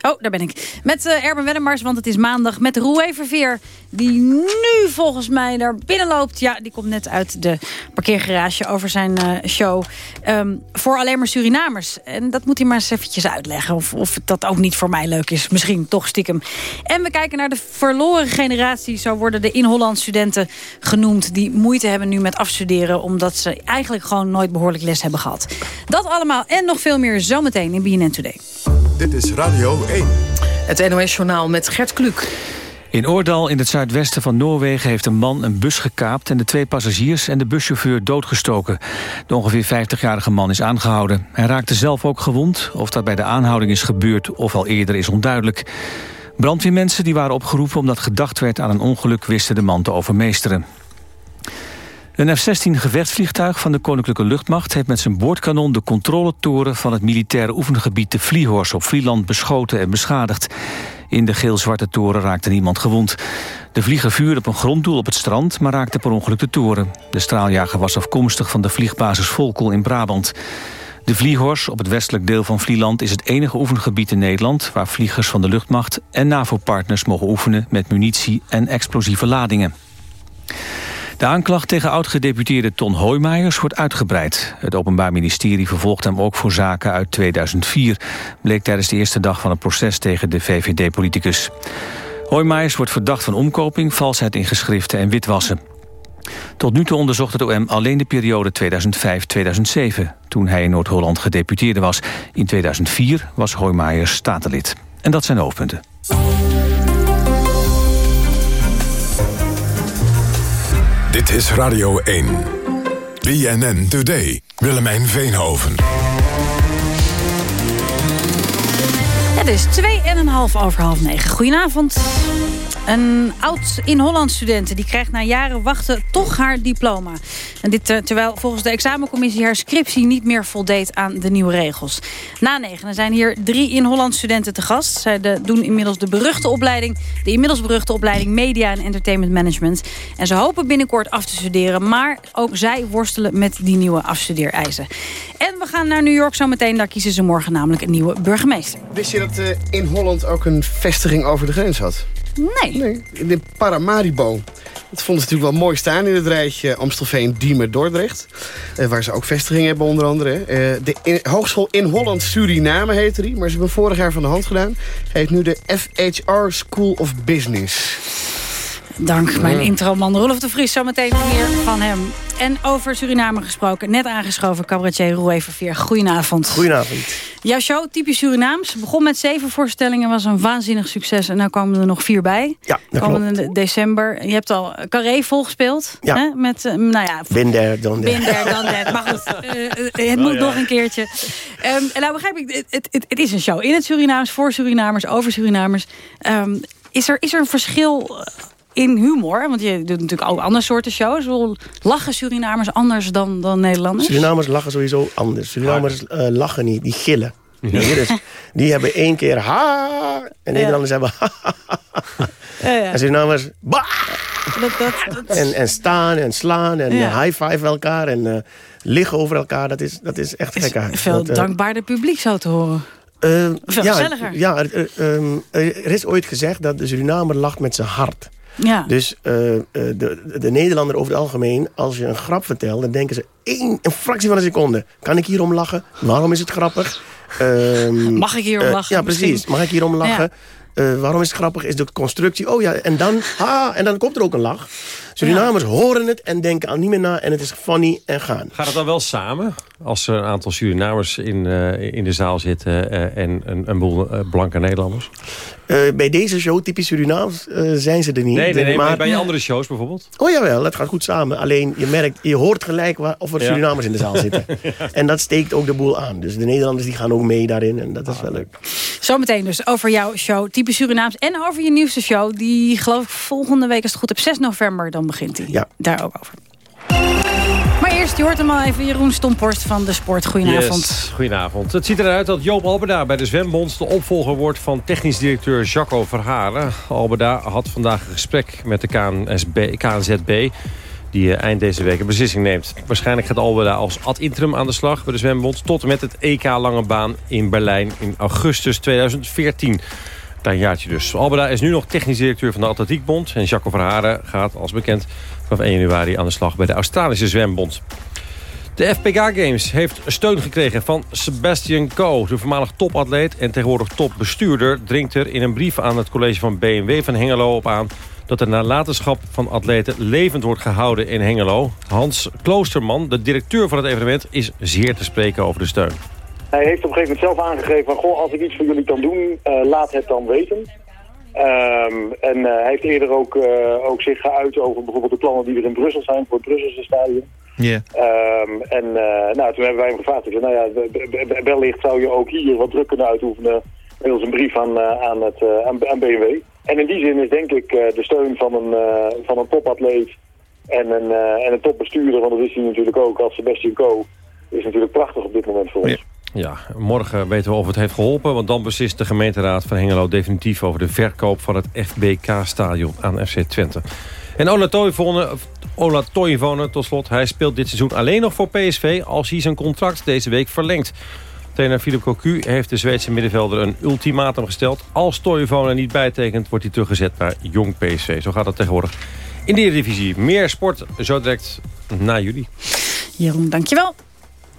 Oh, daar ben ik. Met uh, Erben Wennemars, want het is maandag. Met Roué Verveer, die nu volgens mij naar binnen loopt. Ja, die komt net uit de parkeergarage over zijn uh, show. Um, voor alleen maar Surinamers. En dat moet hij maar eens eventjes uitleggen. Of, of dat ook niet voor mij leuk is. Misschien toch stiekem. En we kijken naar de verloren generatie. Zo worden de in-Holland studenten genoemd. Die moeite hebben nu met afstuderen. Omdat ze eigenlijk gewoon nooit behoorlijk les hebben gehad. Dat allemaal en nog veel meer zometeen in BNN Today. Dit is Radio 1. Het NOS-journaal met Gert Kluk. In Oordal in het zuidwesten van Noorwegen heeft een man een bus gekaapt... en de twee passagiers en de buschauffeur doodgestoken. De ongeveer 50-jarige man is aangehouden. Hij raakte zelf ook gewond. Of dat bij de aanhouding is gebeurd of al eerder is onduidelijk. Brandweermensen die waren opgeroepen omdat gedacht werd aan een ongeluk... wisten de man te overmeesteren. Een F-16 gevechtsvliegtuig van de Koninklijke Luchtmacht... heeft met zijn boordkanon de controletoren van het militaire oefengebied... de Vliehorst op Vlieland beschoten en beschadigd. In de geel-zwarte toren raakte niemand gewond. De vlieger vuurde op een gronddoel op het strand... maar raakte per ongeluk de toren. De straaljager was afkomstig van de vliegbasis Volkel in Brabant. De Vliehorst op het westelijk deel van Vlieland... is het enige oefengebied in Nederland... waar vliegers van de luchtmacht en NAVO-partners mogen oefenen... met munitie en explosieve ladingen. De aanklacht tegen oud-gedeputeerde Ton Hoijmeijers wordt uitgebreid. Het Openbaar Ministerie vervolgt hem ook voor zaken uit 2004... bleek tijdens de eerste dag van het proces tegen de VVD-politicus. Hoijmeijers wordt verdacht van omkoping, valsheid in geschriften en witwassen. Tot nu toe onderzocht het OM alleen de periode 2005-2007... toen hij in Noord-Holland gedeputeerde was. In 2004 was Hoijmeijers statenlid. En dat zijn de hoofdpunten. Dit is Radio 1. BNN Today. Willemijn Veenhoven. Het is twee en een half over half negen. Goedenavond. Een oud in Holland student die krijgt na jaren wachten toch haar diploma. En dit eh, terwijl volgens de examencommissie haar scriptie niet meer voldeed aan de nieuwe regels. Na negen zijn hier drie in Holland studenten te gast. Zij doen inmiddels de beruchte opleiding, de inmiddels beruchte opleiding Media en Entertainment Management. En ze hopen binnenkort af te studeren, maar ook zij worstelen met die nieuwe afstudeereisen. En we gaan naar New York zo meteen, daar kiezen ze morgen namelijk een nieuwe burgemeester. Wist je dat uh, in Holland ook een vestiging over de grens had? Nee. nee. De Paramaribo. Dat vonden ze natuurlijk wel mooi staan in het rijtje Amstelveen, Diemer, Dordrecht. Eh, waar ze ook vestigingen hebben onder andere. Eh, de Hogeschool in Holland Suriname heette die. Maar ze hebben vorig jaar van de hand gedaan. Heet nu de FHR School of Business. Dank mijn introman Rolf de Vries. Zometeen meer van hem. En over Suriname gesproken. Net aangeschoven cabaretier Roe Verveer. Goedenavond. Goedenavond. Jouw show, typisch Surinaams, begon met zeven voorstellingen. Was een waanzinnig succes. En nu komen er nog vier bij. Ja, dat Komende december. Je hebt al Carré volgespeeld. Ja. Hè? Met, uh, nou ja... Binder dan dat. Binder dan dat. Maar goed, uh, het moet oh, ja. nog een keertje. Um, en nou begrijp ik, het, het, het, het, is een show in het Surinaams, voor Surinamers, over Surinamers. Um, is, er, is er een verschil in humor. Want je doet natuurlijk ook andere soorten shows. Lachen Surinamers anders dan, dan Nederlanders? Surinamers lachen sowieso anders. Surinamers uh, lachen niet, die gillen. Nee, dus die hebben één keer ha. En Nederlanders ja. hebben ha, ha, ha. Ja, ja. En Surinamers bah. Dat, dat, dat... En, en staan en slaan en ja. high five elkaar en uh, liggen over elkaar. Dat is, dat is echt gekkaard. Veel dat, uh, dankbaarder publiek zo te horen. Uh, Veel ja, gezelliger. Ja, er, um, er is ooit gezegd dat de Surinamer lacht met zijn hart. Ja. Dus uh, de, de Nederlander over het algemeen, als je een grap vertelt... dan denken ze één, een fractie van een seconde. Kan ik hierom lachen? Waarom is het grappig? Uh, Mag ik hierom lachen? ja, precies. Misschien? Mag ik hierom lachen? Waarom is het grappig? Is de constructie. Oh ja, en dan, ah, en dan komt er ook een lach. Surinamers ja. horen het en denken al niet meer na. En het is funny en gaan. Gaat het dan wel samen? Als er een aantal Surinamers in, uh, in de zaal zitten... Uh, en een, een boel blanke Nederlanders? bij deze show, typisch Surinaams, zijn ze er niet. Nee, nee, nee maar, bij je andere shows bijvoorbeeld? Oh jawel, dat gaat goed samen. Alleen je merkt, je hoort gelijk waar, of er ja. Surinamers in de zaal zitten. ja. En dat steekt ook de boel aan. Dus de Nederlanders die gaan ook mee daarin. En dat is ah, wel leuk. Zometeen dus over jouw show, typisch Surinaams. En over je nieuwste show. Die geloof ik volgende week, als het goed op 6 november, dan begint hij. Ja. Daar ook over. Maar eerst, je hoort hem al even, Jeroen Stomporst van de Sport. Goedenavond. Yes, goedenavond. Het ziet eruit dat Joop Albeda bij de Zwembond de opvolger wordt van technisch directeur Jacco Verharen. Albeda had vandaag een gesprek met de KNSB, KNZB die eind deze week een beslissing neemt. Waarschijnlijk gaat Albeda als ad interim aan de slag bij de Zwembond... tot en met het EK Lange Baan in Berlijn in augustus 2014 jaartje dus. Albeda is nu nog technisch directeur van de Atletiekbond. En Jacco Verharen gaat, als bekend, vanaf 1 januari aan de slag bij de Australische Zwembond. De FPK Games heeft steun gekregen van Sebastian Coe. De voormalig topatleet en tegenwoordig topbestuurder... dringt er in een brief aan het college van BMW van Hengelo op aan... dat de nalatenschap van atleten levend wordt gehouden in Hengelo. Hans Kloosterman, de directeur van het evenement... is zeer te spreken over de steun. Hij heeft op een gegeven moment zelf aangegeven van... goh, als ik iets voor jullie kan doen, uh, laat het dan weten. Um, en uh, hij heeft eerder ook, uh, ook zich geuit over bijvoorbeeld de plannen die er in Brussel zijn... voor het Brusselse stadion. Ja. Yeah. Um, en nou, toen hebben wij hem gevraagd. Zei, nou ja, wellicht zou je ook hier wat druk kunnen uitoefenen... middels een brief aan, aan, het, aan, aan BMW. En in die zin is denk ik de steun van een, van een topatleet... En een, en een topbestuurder, want dat is hij natuurlijk ook als Sebastian Coe... is natuurlijk prachtig op dit moment voor ons. Ja, morgen weten we of het heeft geholpen... want dan beslist de gemeenteraad van Hengelo definitief... over de verkoop van het FBK-stadion aan FC Twente. En Ola Toivonen, tot slot, hij speelt dit seizoen alleen nog voor PSV... als hij zijn contract deze week verlengt. Trainer Philip Cocu heeft de Zweedse middenvelder een ultimatum gesteld. Als Toivonen niet bijtekent, wordt hij teruggezet naar jong PSV. Zo gaat het tegenwoordig in de Eredivisie. Meer sport zo direct na jullie. Jeroen, dankjewel.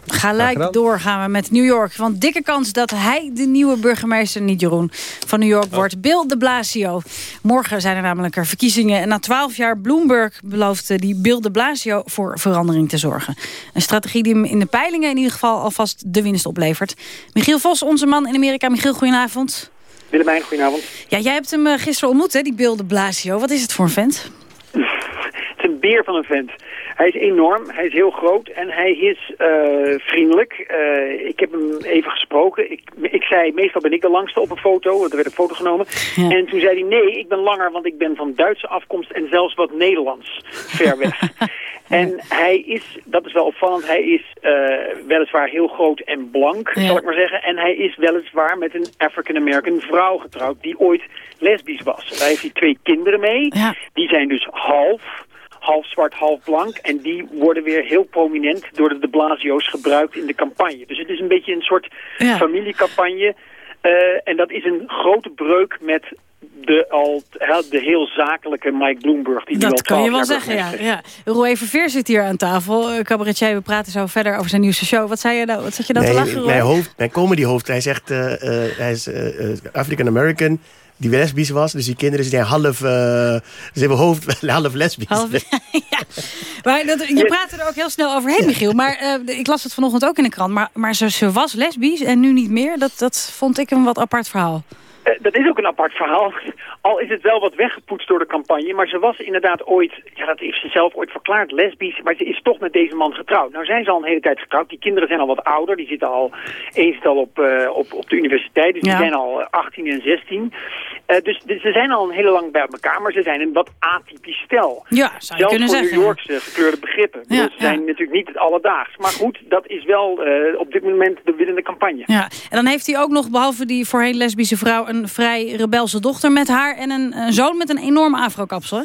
Gelijk door gaan we met New York. Want dikke kans dat hij de nieuwe burgemeester, niet Jeroen, van New York oh. wordt. Bill de Blasio. Morgen zijn er namelijk er verkiezingen. En na twaalf jaar Bloomberg beloofde die Bill de Blasio voor verandering te zorgen. Een strategie die hem in de peilingen in ieder geval alvast de winst oplevert. Michiel Vos, onze man in Amerika. Michiel, goedenavond. Willemijn, goedenavond. Ja, jij hebt hem eh, gisteren ontmoet, hè, die Bill de Blasio. Wat is het voor een vent? het is een beer van een vent. Hij is enorm, hij is heel groot en hij is uh, vriendelijk. Uh, ik heb hem even gesproken. Ik, ik zei, meestal ben ik de langste op een foto, er werd een foto genomen. Ja. En toen zei hij, nee, ik ben langer, want ik ben van Duitse afkomst en zelfs wat Nederlands, ver weg. en hij is, dat is wel opvallend, hij is uh, weliswaar heel groot en blank, ja. zal ik maar zeggen. En hij is weliswaar met een African-American vrouw getrouwd die ooit lesbisch was. Daar heeft hij twee kinderen mee, ja. die zijn dus half half zwart, half blank. En die worden weer heel prominent door de de Blasio's gebruikt in de campagne. Dus het is een beetje een soort ja. familiecampagne. Uh, en dat is een grote breuk met de, al, de heel zakelijke Mike Bloomberg. Die dat kan je wel zeggen, ja. ja. Roy Verveer zit hier aan tafel. Cabaretier, we praten zo verder over zijn nieuwste show. Wat zei je nou? Wat zat je nou nee, te lachen, Roy? Mijn, hoofd, mijn comedyhoofd, hij zegt, uh, uh, hij is African-American die lesbisch was. Dus die kinderen zijn half, uh, ze hebben hoofd half lesbisch. Half, ja. maar dat, je praat er ook heel snel overheen, Michiel. Maar uh, ik las het vanochtend ook in de krant. Maar, maar ze, ze was lesbisch en nu niet meer. Dat, dat vond ik een wat apart verhaal. Uh, dat is ook een apart verhaal. Al is het wel wat weggepoetst door de campagne. Maar ze was inderdaad ooit, ja dat heeft ze zelf ooit verklaard, lesbisch. Maar ze is toch met deze man getrouwd. Nou zijn ze al een hele tijd getrouwd. Die kinderen zijn al wat ouder. Die zitten al, zit al op, uh, op, op de universiteit. Dus ja. die zijn al 18 en 16. Uh, dus, dus, ze zijn al een hele lang bij elkaar. Maar ze zijn een wat atypisch stel. Ja, zou je Zelfs kunnen voor zeggen. New Yorkse gekleurde begrippen. Ja, dus ze zijn natuurlijk niet het alledaags. Maar goed, dat is wel uh, op dit moment de winnende campagne. Ja, en dan heeft hij ook nog, behalve die voorheen lesbische vrouw... een vrij rebelse dochter met haar en een, een zoon met een enorm afrokapsel, hè?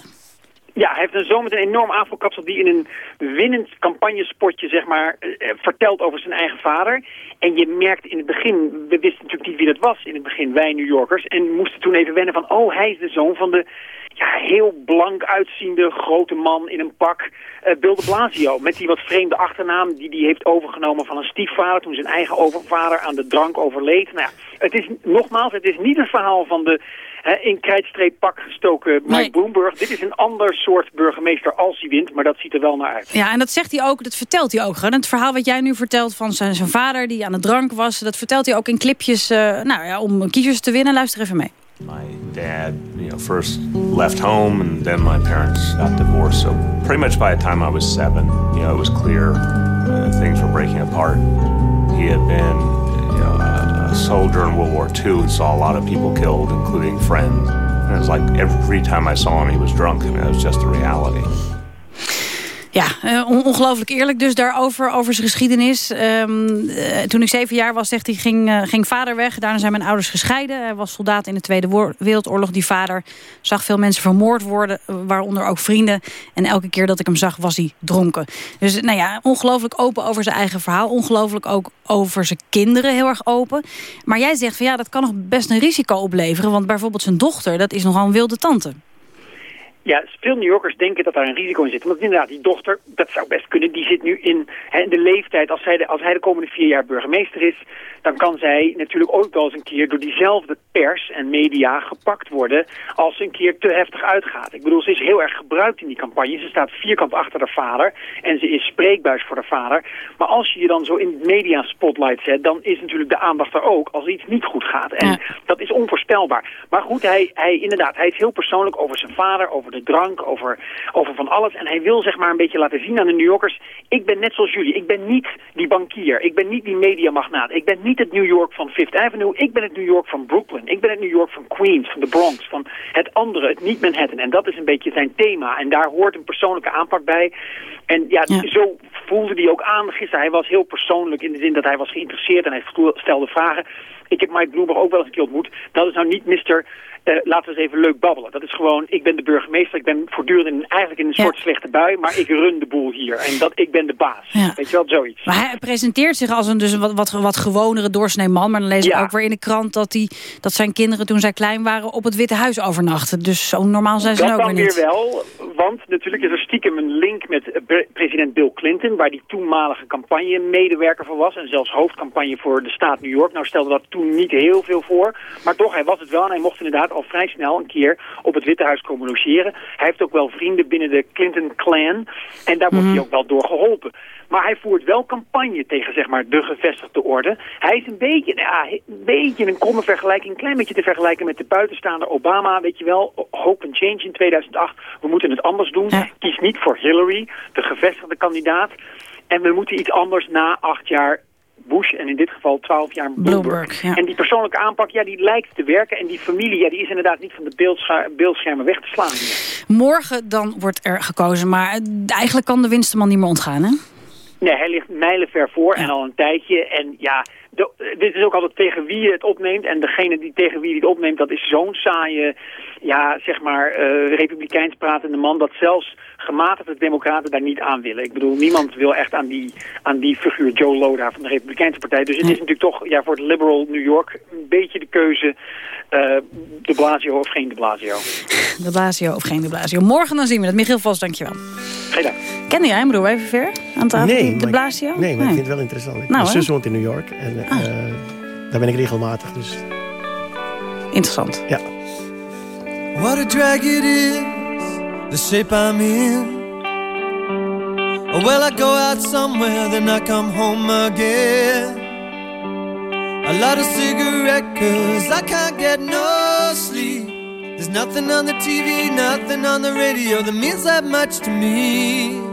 Ja, hij heeft een zoon met een enorm afrokapsel die in een winnend campagnespotje zeg maar, uh, vertelt over zijn eigen vader. En je merkt in het begin, we wisten natuurlijk niet wie dat was in het begin, wij New Yorkers. En moesten toen even wennen van, oh, hij is de zoon van de, ja, heel blank uitziende grote man in een pak. Uh, Bill de Blasio, met die wat vreemde achternaam die hij heeft overgenomen van een stiefvader... toen zijn eigen overvader aan de drank overleed. Nou ja, het is nogmaals, het is niet een verhaal van de in krijtstreep pak gestoken Mike Bloomberg. Dit is een ander soort burgemeester als hij wint, maar dat ziet er wel naar uit. Ja, en dat zegt hij ook, dat vertelt hij ook. Hè? Het verhaal wat jij nu vertelt van zijn, zijn vader die aan de drank was... dat vertelt hij ook in clipjes uh, nou, ja, om kiezers te winnen. Luister even mee. My dad, you know, first left home and then my parents got divorced. So pretty much by the time I was seven, you know, it was clear uh, things were breaking apart. He had been a, soldier in World War II and saw a lot of people killed, including friends. And it was like every time I saw him, he was drunk. Mean, it was just a reality. Ja, uh, ongelooflijk eerlijk dus daarover, over zijn geschiedenis. Um, uh, toen ik zeven jaar was, zegt hij, ging, uh, ging vader weg. Daarna zijn mijn ouders gescheiden. Hij was soldaat in de Tweede Wereldoorlog. Die vader zag veel mensen vermoord worden, waaronder ook vrienden. En elke keer dat ik hem zag, was hij dronken. Dus nou ja, ongelooflijk open over zijn eigen verhaal. Ongelooflijk ook over zijn kinderen heel erg open. Maar jij zegt van ja, dat kan nog best een risico opleveren. Want bijvoorbeeld zijn dochter, dat is nogal een wilde tante. Ja, veel New Yorkers denken dat daar een risico in zit. Want inderdaad, die dochter, dat zou best kunnen, die zit nu in, hè, de leeftijd. Als hij, de, als hij de komende vier jaar burgemeester is, dan kan zij natuurlijk ook wel eens een keer door diezelfde pers en media gepakt worden als ze een keer te heftig uitgaat. Ik bedoel, ze is heel erg gebruikt in die campagne. Ze staat vierkant achter haar vader en ze is spreekbuis voor haar vader. Maar als je je dan zo in het media spotlight zet, dan is natuurlijk de aandacht er ook als iets niet goed gaat. En dat is onvoorspelbaar. Maar goed, hij, hij, inderdaad, hij is heel persoonlijk over zijn vader, over de drank, over, over van alles. En hij wil zeg maar een beetje laten zien aan de New Yorkers... ik ben net zoals jullie, ik ben niet die bankier, ik ben niet die mediamagnaat... ik ben niet het New York van Fifth Avenue, ik ben het New York van Brooklyn... ik ben het New York van Queens, van de Bronx, van het andere, het niet Manhattan. En dat is een beetje zijn thema. En daar hoort een persoonlijke aanpak bij. En ja, zo voelde hij ook aan gisteren. Hij was heel persoonlijk in de zin dat hij was geïnteresseerd en hij stelde vragen. Ik heb Mike Bloomberg ook wel eens een keer ontmoet. Dat is nou niet Mr. Uh, laten we eens even leuk babbelen. Dat is gewoon, ik ben de burgemeester, ik ben voortdurend in, eigenlijk in een soort slechte bui, maar ik run de boel hier. En dat, ik ben de baas. Weet je wel, zoiets. Maar hij presenteert zich als een dus wat, wat, wat gewonere doorsnee man, maar dan lees ik ook weer in de krant dat, die, dat zijn kinderen toen zij klein waren op het Witte Huis overnachten. Dus zo normaal zijn ze dat ook weer niet. Dat dan weer wel, want natuurlijk is er stiekem een link met eh, president Bill Clinton, waar die toenmalige campagne-medewerker van was en zelfs hoofdcampagne voor de staat New York. Nou stelde dat toen niet heel veel voor, maar toch, hij was het wel en hij mocht inderdaad al vrij snel een keer op het Witte Huis komen logeren. Hij heeft ook wel vrienden binnen de Clinton-clan en daar wordt hij ook wel door geholpen. Maar hij voert wel campagne tegen zeg maar, de gevestigde orde. Hij is een beetje, ja, een beetje een kromme vergelijking, een klein beetje te vergelijken met de buitenstaander Obama. Weet je wel, hope and change in 2008. We moeten het anders doen. Kies niet voor Hillary, de gevestigde kandidaat. En we moeten iets anders na acht jaar Bush en in dit geval 12 jaar Bloomberg. En die persoonlijke aanpak, ja, die lijkt te werken. En die familie, ja, die is inderdaad niet van de beeldschermen weg te slaan. Morgen dan wordt er gekozen, maar eigenlijk kan de winsteman niet meer ontgaan, hè? Nee, hij ligt mijlenver voor en al een tijdje. En ja, dit is ook altijd tegen wie je het opneemt. En degene die tegen wie je het opneemt, dat is zo'n saaie, ja, zeg maar, uh, republikeins pratende man... dat zelfs gematigde democraten daar niet aan willen. Ik bedoel, niemand wil echt aan die, aan die figuur Joe Loda van de Republikeinse Partij. Dus het is natuurlijk toch ja, voor het liberal New York een beetje de keuze... Uh, de Blasio of geen de Blasio. De Blasio of geen de Blasio. Morgen dan zien we dat. Michiel Vos, dankjewel. Geen dank. Kende jij hem, broer, even ver? Aan tafel? Nee, de Blasio? Nee, maar ik vind het wel interessant. Nou, Mijn zus woont in New York en ah. uh, daar ben ik regelmatig. Dus... Interessant. Ja. What a drag it is, the shape I'm in. Well, I go out somewhere, then I come home again. A lot of cigarette, cause I can't get no sleep. There's nothing on the TV, nothing on the radio that means that much to me.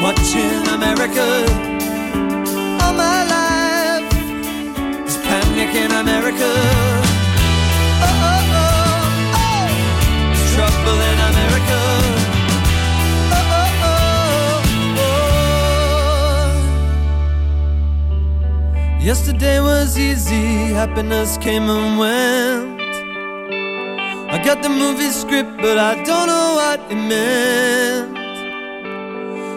Watching America. All my life, there's panic in America. Oh, oh, oh, oh, there's trouble in America. Oh, oh, oh, oh. Yesterday was easy, happiness came and went. I got the movie script, but I don't know what it meant.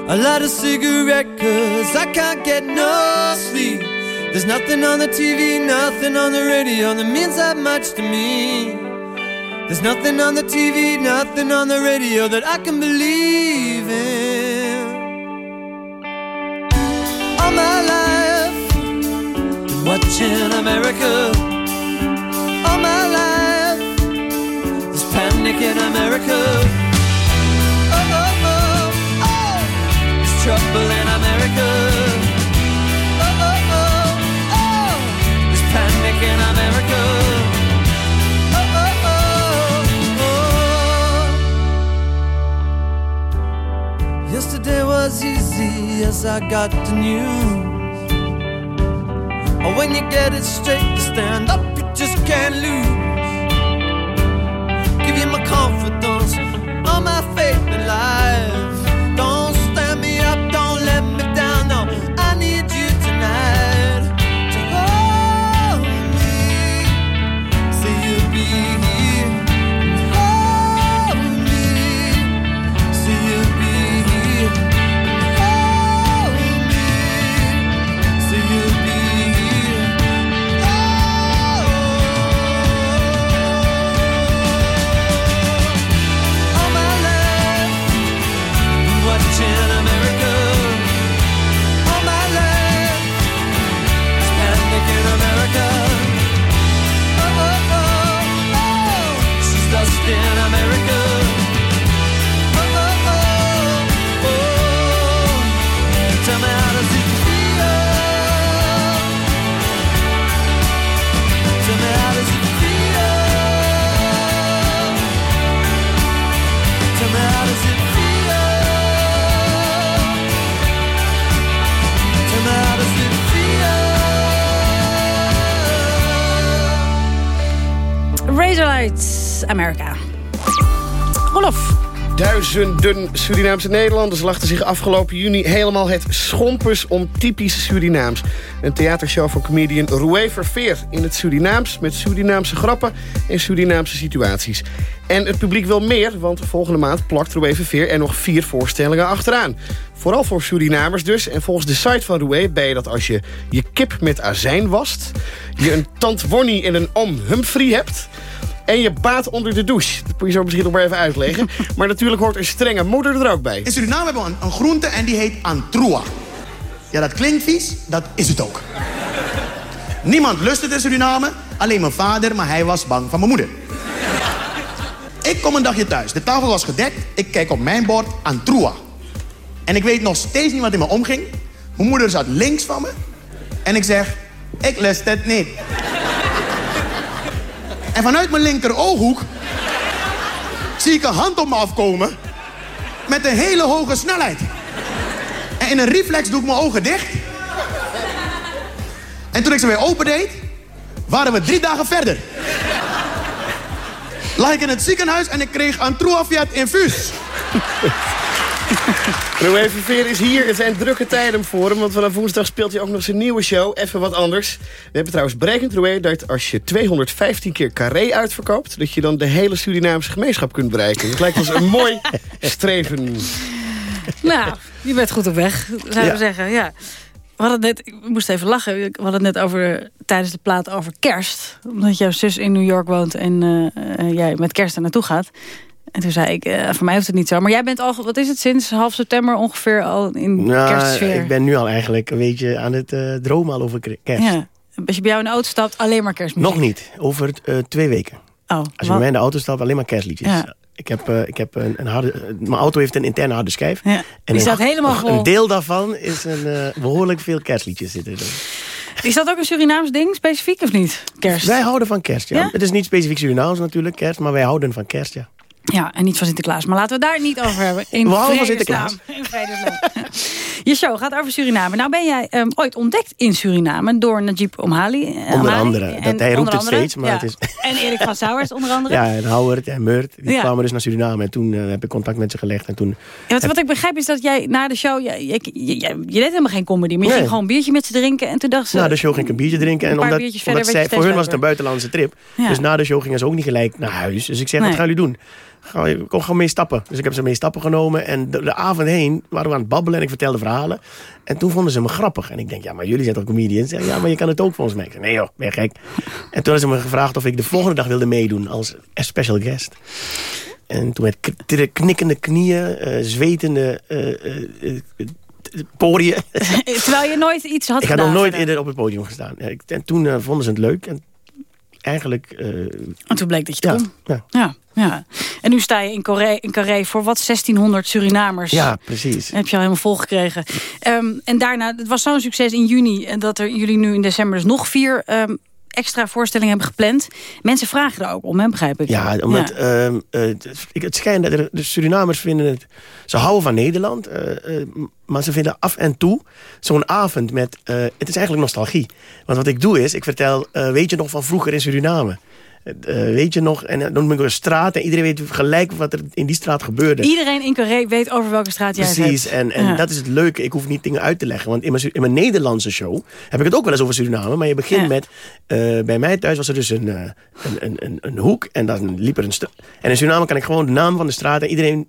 A light a cigarette, cause I can't get no sleep. There's nothing on the TV, nothing on the radio that means that much to me. There's nothing on the TV, nothing on the radio that I can believe in. All my life, been watching America. All my life, there's panic in America. Trouble in America. Oh, oh, oh, oh, there's panic in America. Oh, oh, oh, oh. Yesterday was easy, yes, I got the news. When you get it straight, you stand up, you just can't lose. Give you my confidence, all my faith in life. Amerika. Olof. Duizenden Surinaamse Nederlanders lachten zich afgelopen juni helemaal het schompers om typisch Surinaams. Een theatershow van comedian Roué Verveer in het Surinaams... met Surinaamse grappen en Surinaamse situaties. En het publiek wil meer, want volgende maand plakt Roué Verveer er nog vier voorstellingen achteraan. Vooral voor Surinamers dus. En volgens de site van Roué ben je dat als je je kip met azijn wast... je een tant Wonnie en een oom Humphrey hebt... En je baat onder de douche. Dat moet je zo misschien nog maar even uitleggen. maar natuurlijk hoort een strenge moeder er ook bij. In Suriname hebben we een, een groente en die heet antroa. Ja, dat klinkt vies, dat is het ook. Niemand lust het in Suriname, alleen mijn vader, maar hij was bang van mijn moeder. Ik kom een dagje thuis, de tafel was gedekt, ik kijk op mijn bord antroa. En ik weet nog steeds niet wat in me omging. Mijn moeder zat links van me en ik zeg, ik lust het niet. En vanuit mijn linker ooghoek zie ik een hand op me afkomen met een hele hoge snelheid. En in een reflex doe ik mijn ogen dicht. En toen ik ze weer opendeed, waren we drie dagen verder. Lag ik in het ziekenhuis en ik kreeg een Truafiat infuus. Roué Verveer is hier. Het zijn drukke tijden voor hem. Want vanaf woensdag speelt hij ook nog zijn nieuwe show. Even wat anders. We hebben trouwens berekend, Roué, dat als je 215 keer carré uitverkoopt... dat je dan de hele Surinaamse gemeenschap kunt bereiken. Dat lijkt ons een mooi streven. Nou, je bent goed op weg, zou ik Ja. zeggen. Ja. We hadden net, ik moest even lachen. We hadden het net over, tijdens de plaat over kerst. Omdat jouw zus in New York woont en eh, eh, jij met kerst er naartoe gaat. En toen zei ik, eh, voor mij hoeft het niet zo. Maar jij bent al, wat is het, sinds half september ongeveer al in Nou, kerstsfeer? ik ben nu al eigenlijk een beetje aan het eh, dromen al over kerst. Ja. Als je bij jou in de auto stapt, alleen maar kerstmuziek. Nog niet, over eh, twee weken. Oh, Als je bij mij in de auto stapt, alleen maar kerstliedjes. Ja. Ik heb, ik heb een, een harde... mijn auto heeft een interne harde schijf. Ja, En die een- helemaal vol. Een deel daarvan is een eh, behoorlijk veel kerstliedjes zitten erin. Is dat ook een Surinaams ding, specifiek of niet? Kerst? Wij houden van kerst, ja. Ja? Het is niet specifiek Surinaams natuurlijk, kerst, maar wij houden van kerst, ja. Ja, en niet van Sinterklaas. Maar laten we daar niet over hebben. In van. Sinterklaas. In. Je show gaat over Suriname. Nou ben jij ehm, ooit ontdekt in Suriname door Najib Omhali. eh, Onder Omhali. andere. En Dat, hij roept het andere, steeds, maar ja. het is... En Erik van Sauers onder andere. Ja, en Howard en Murt, die Ja. kwamen dus naar Suriname. En toen eh, heb ik contact met ze gelegd. En toen Ja, wat, wat ik begrijp is dat jij na de show... Je, je, je, je deed helemaal geen comedy, maar je Nee. ging gewoon een biertje met ze drinken. En toen dacht ze... na de show ging ik een biertje drinken. En omdat, zij, voor hun was het een buitenlandse trip. Dus na de show gingen ze ook niet gelijk naar huis. Dus ik zeg, Nee. wat gaan jullie doen? Ga, kom gewoon mee stappen. Dus ik heb ze mee stappen genomen. En de, de avond heen waren we aan het babbelen en ik vertelde verhalen. En toen vonden ze me grappig. En ik denk, ja, maar jullie zijn toch comedians? Zeg, ja, maar je kan het ook volgens mij. Ik zei, nee joh, ben je gek. En toen hebben ze me gevraagd of ik de volgende dag wilde meedoen als special guest. En toen met knikkende knieën, eh, zwetende eh, poriën. Terwijl je nooit iets had ik had nog nooit eerder op het podium gestaan. En toen vonden ze het leuk. En eigenlijk... eh, En toen bleek dat je het ja, kon. ja. Ja, ja. En nu sta je in Carré, in Carré voor wat 1600 Surinamers. ja, precies. Heb je al helemaal volgekregen. Ehm en daarna, het was zo'n succes in juni... en dat er jullie nu in december dus nog vier ehm, extra voorstellingen hebben gepland. Mensen vragen er ook om, hè, begrijp ik. Ja, omdat ehm, eh, het- schijnt dat de Surinamers vinden het... Ze houden van Nederland, eh, eh, maar ze vinden af en toe zo'n avond met... het is eigenlijk nostalgie. Want wat ik doe is, ik vertel... weet je nog van vroeger in Suriname? Eh, weet je nog? En dan noem ik een straat en iedereen weet gelijk wat er in die straat gebeurde. Iedereen in Carré weet over welke straat jij Precies, hebt. en, en Ja. dat is het leuke. Ik hoef niet dingen uit te leggen. Want in mijn, in mijn Nederlandse show heb ik het ook wel eens over Suriname. Maar je begint met... eh, bij mij thuis was er dus een, eh, een, een, een, een hoek. En dan liep er een straat. En in Suriname kan ik gewoon de naam van de straat... en iedereen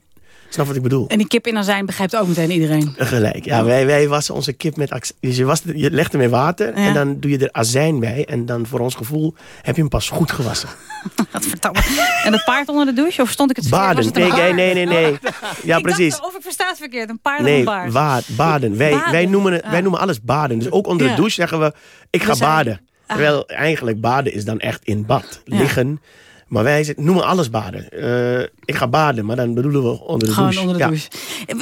snapt wat ik bedoel. En die kip in azijn begrijpt ook meteen iedereen. Gelijk. Ja, wij, wij wassen onze kip met... Dus je, wast, je legt hem in water Ja. en dan doe je er azijn bij. En dan voor ons gevoel heb je hem pas goed gewassen. Gadverdamme. En het paard onder de douche? Of stond ik het? Was Baden. het Nee, baard? nee, nee, nee. Ja, Ik precies. dacht, of ik versta het verkeerd. Een paard Nee, een baard? wa- baden. Wij, Baden. Wij, noemen het, Ah. wij noemen alles baden. Dus ook onder Ja. de douche zeggen we, ik ga baden. Ah. Terwijl eigenlijk baden is dan echt in bad. Ja. Maar wij noemen alles baden. Eh, ik ga baden, maar dan bedoelen we onder de Gewoon douche. onder de Ja. douche. Eh,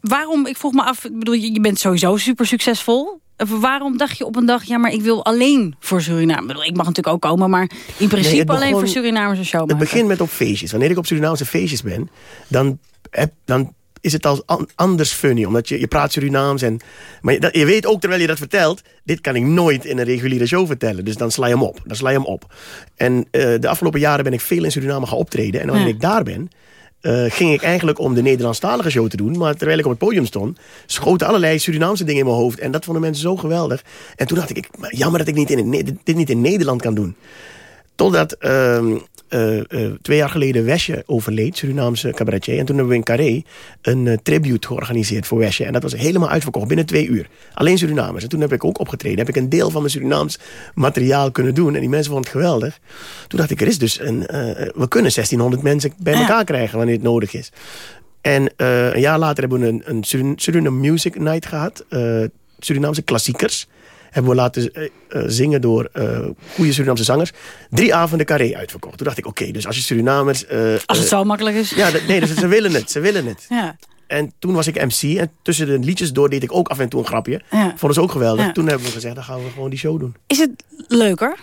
Waarom, ik vroeg me af, ik bedoel, je je bent sowieso super succesvol. Eh, Waarom dacht je op een dag, ja, maar ik wil alleen voor Suriname? Ik, bedoel, ik mag natuurlijk ook komen, maar in principe alleen voor Surinamers een show maken. Het begint met op feestjes. Wanneer ik op Surinaamse feestjes ben, dan, heb, dan is het al an- anders funny. Omdat je, je praat Surinaams. En, maar je, dat- je weet ook terwijl je dat vertelt... dit kan ik nooit in een reguliere show vertellen. Dus dan sla je hem op. Dan sla je hem op. En eh, de afgelopen jaren ben ik veel in Suriname gaan optreden. En wanneer Ja. ik daar ben... eh, ging ik eigenlijk om de Nederlandstalige show te doen. Maar terwijl ik op het podium stond... schoten allerlei Surinaamse dingen in mijn hoofd. En dat vonden mensen zo geweldig. En toen dacht ik, jammer dat ik niet in, dit niet in Nederland kan doen. Totdat ehm, eh, eh, twee jaar geleden Wesje overleed, Surinaamse cabaretier. En toen hebben we in Carré een eh, tribute georganiseerd voor Wesje. En dat was helemaal uitverkocht, binnen twee uur. Alleen Surinamers. En toen heb ik ook opgetreden. Heb ik een deel van mijn Surinaams materiaal kunnen doen. En die mensen vonden het geweldig. Toen dacht ik, er is dus een... we kunnen 1600 mensen bij elkaar krijgen wanneer het nodig is. En een jaar later hebben we een, een Suriname Music Night gehad. eh, Surinaamse klassiekers hebben we laten eh, eh, zingen door eh goede Surinaamse zangers. Drie avonden carré uitverkocht. Toen dacht ik, oké, dus als je Surinamers... Als het zo makkelijk is. Ja, nee, dus ze willen het, ze willen het. Ja. En toen was ik MC en tussen de liedjes door deed ik ook af en toe een grapje. Ja. Vonden ze ook geweldig. Ja. Toen hebben we gezegd, dan gaan we gewoon die show doen. Is het leuker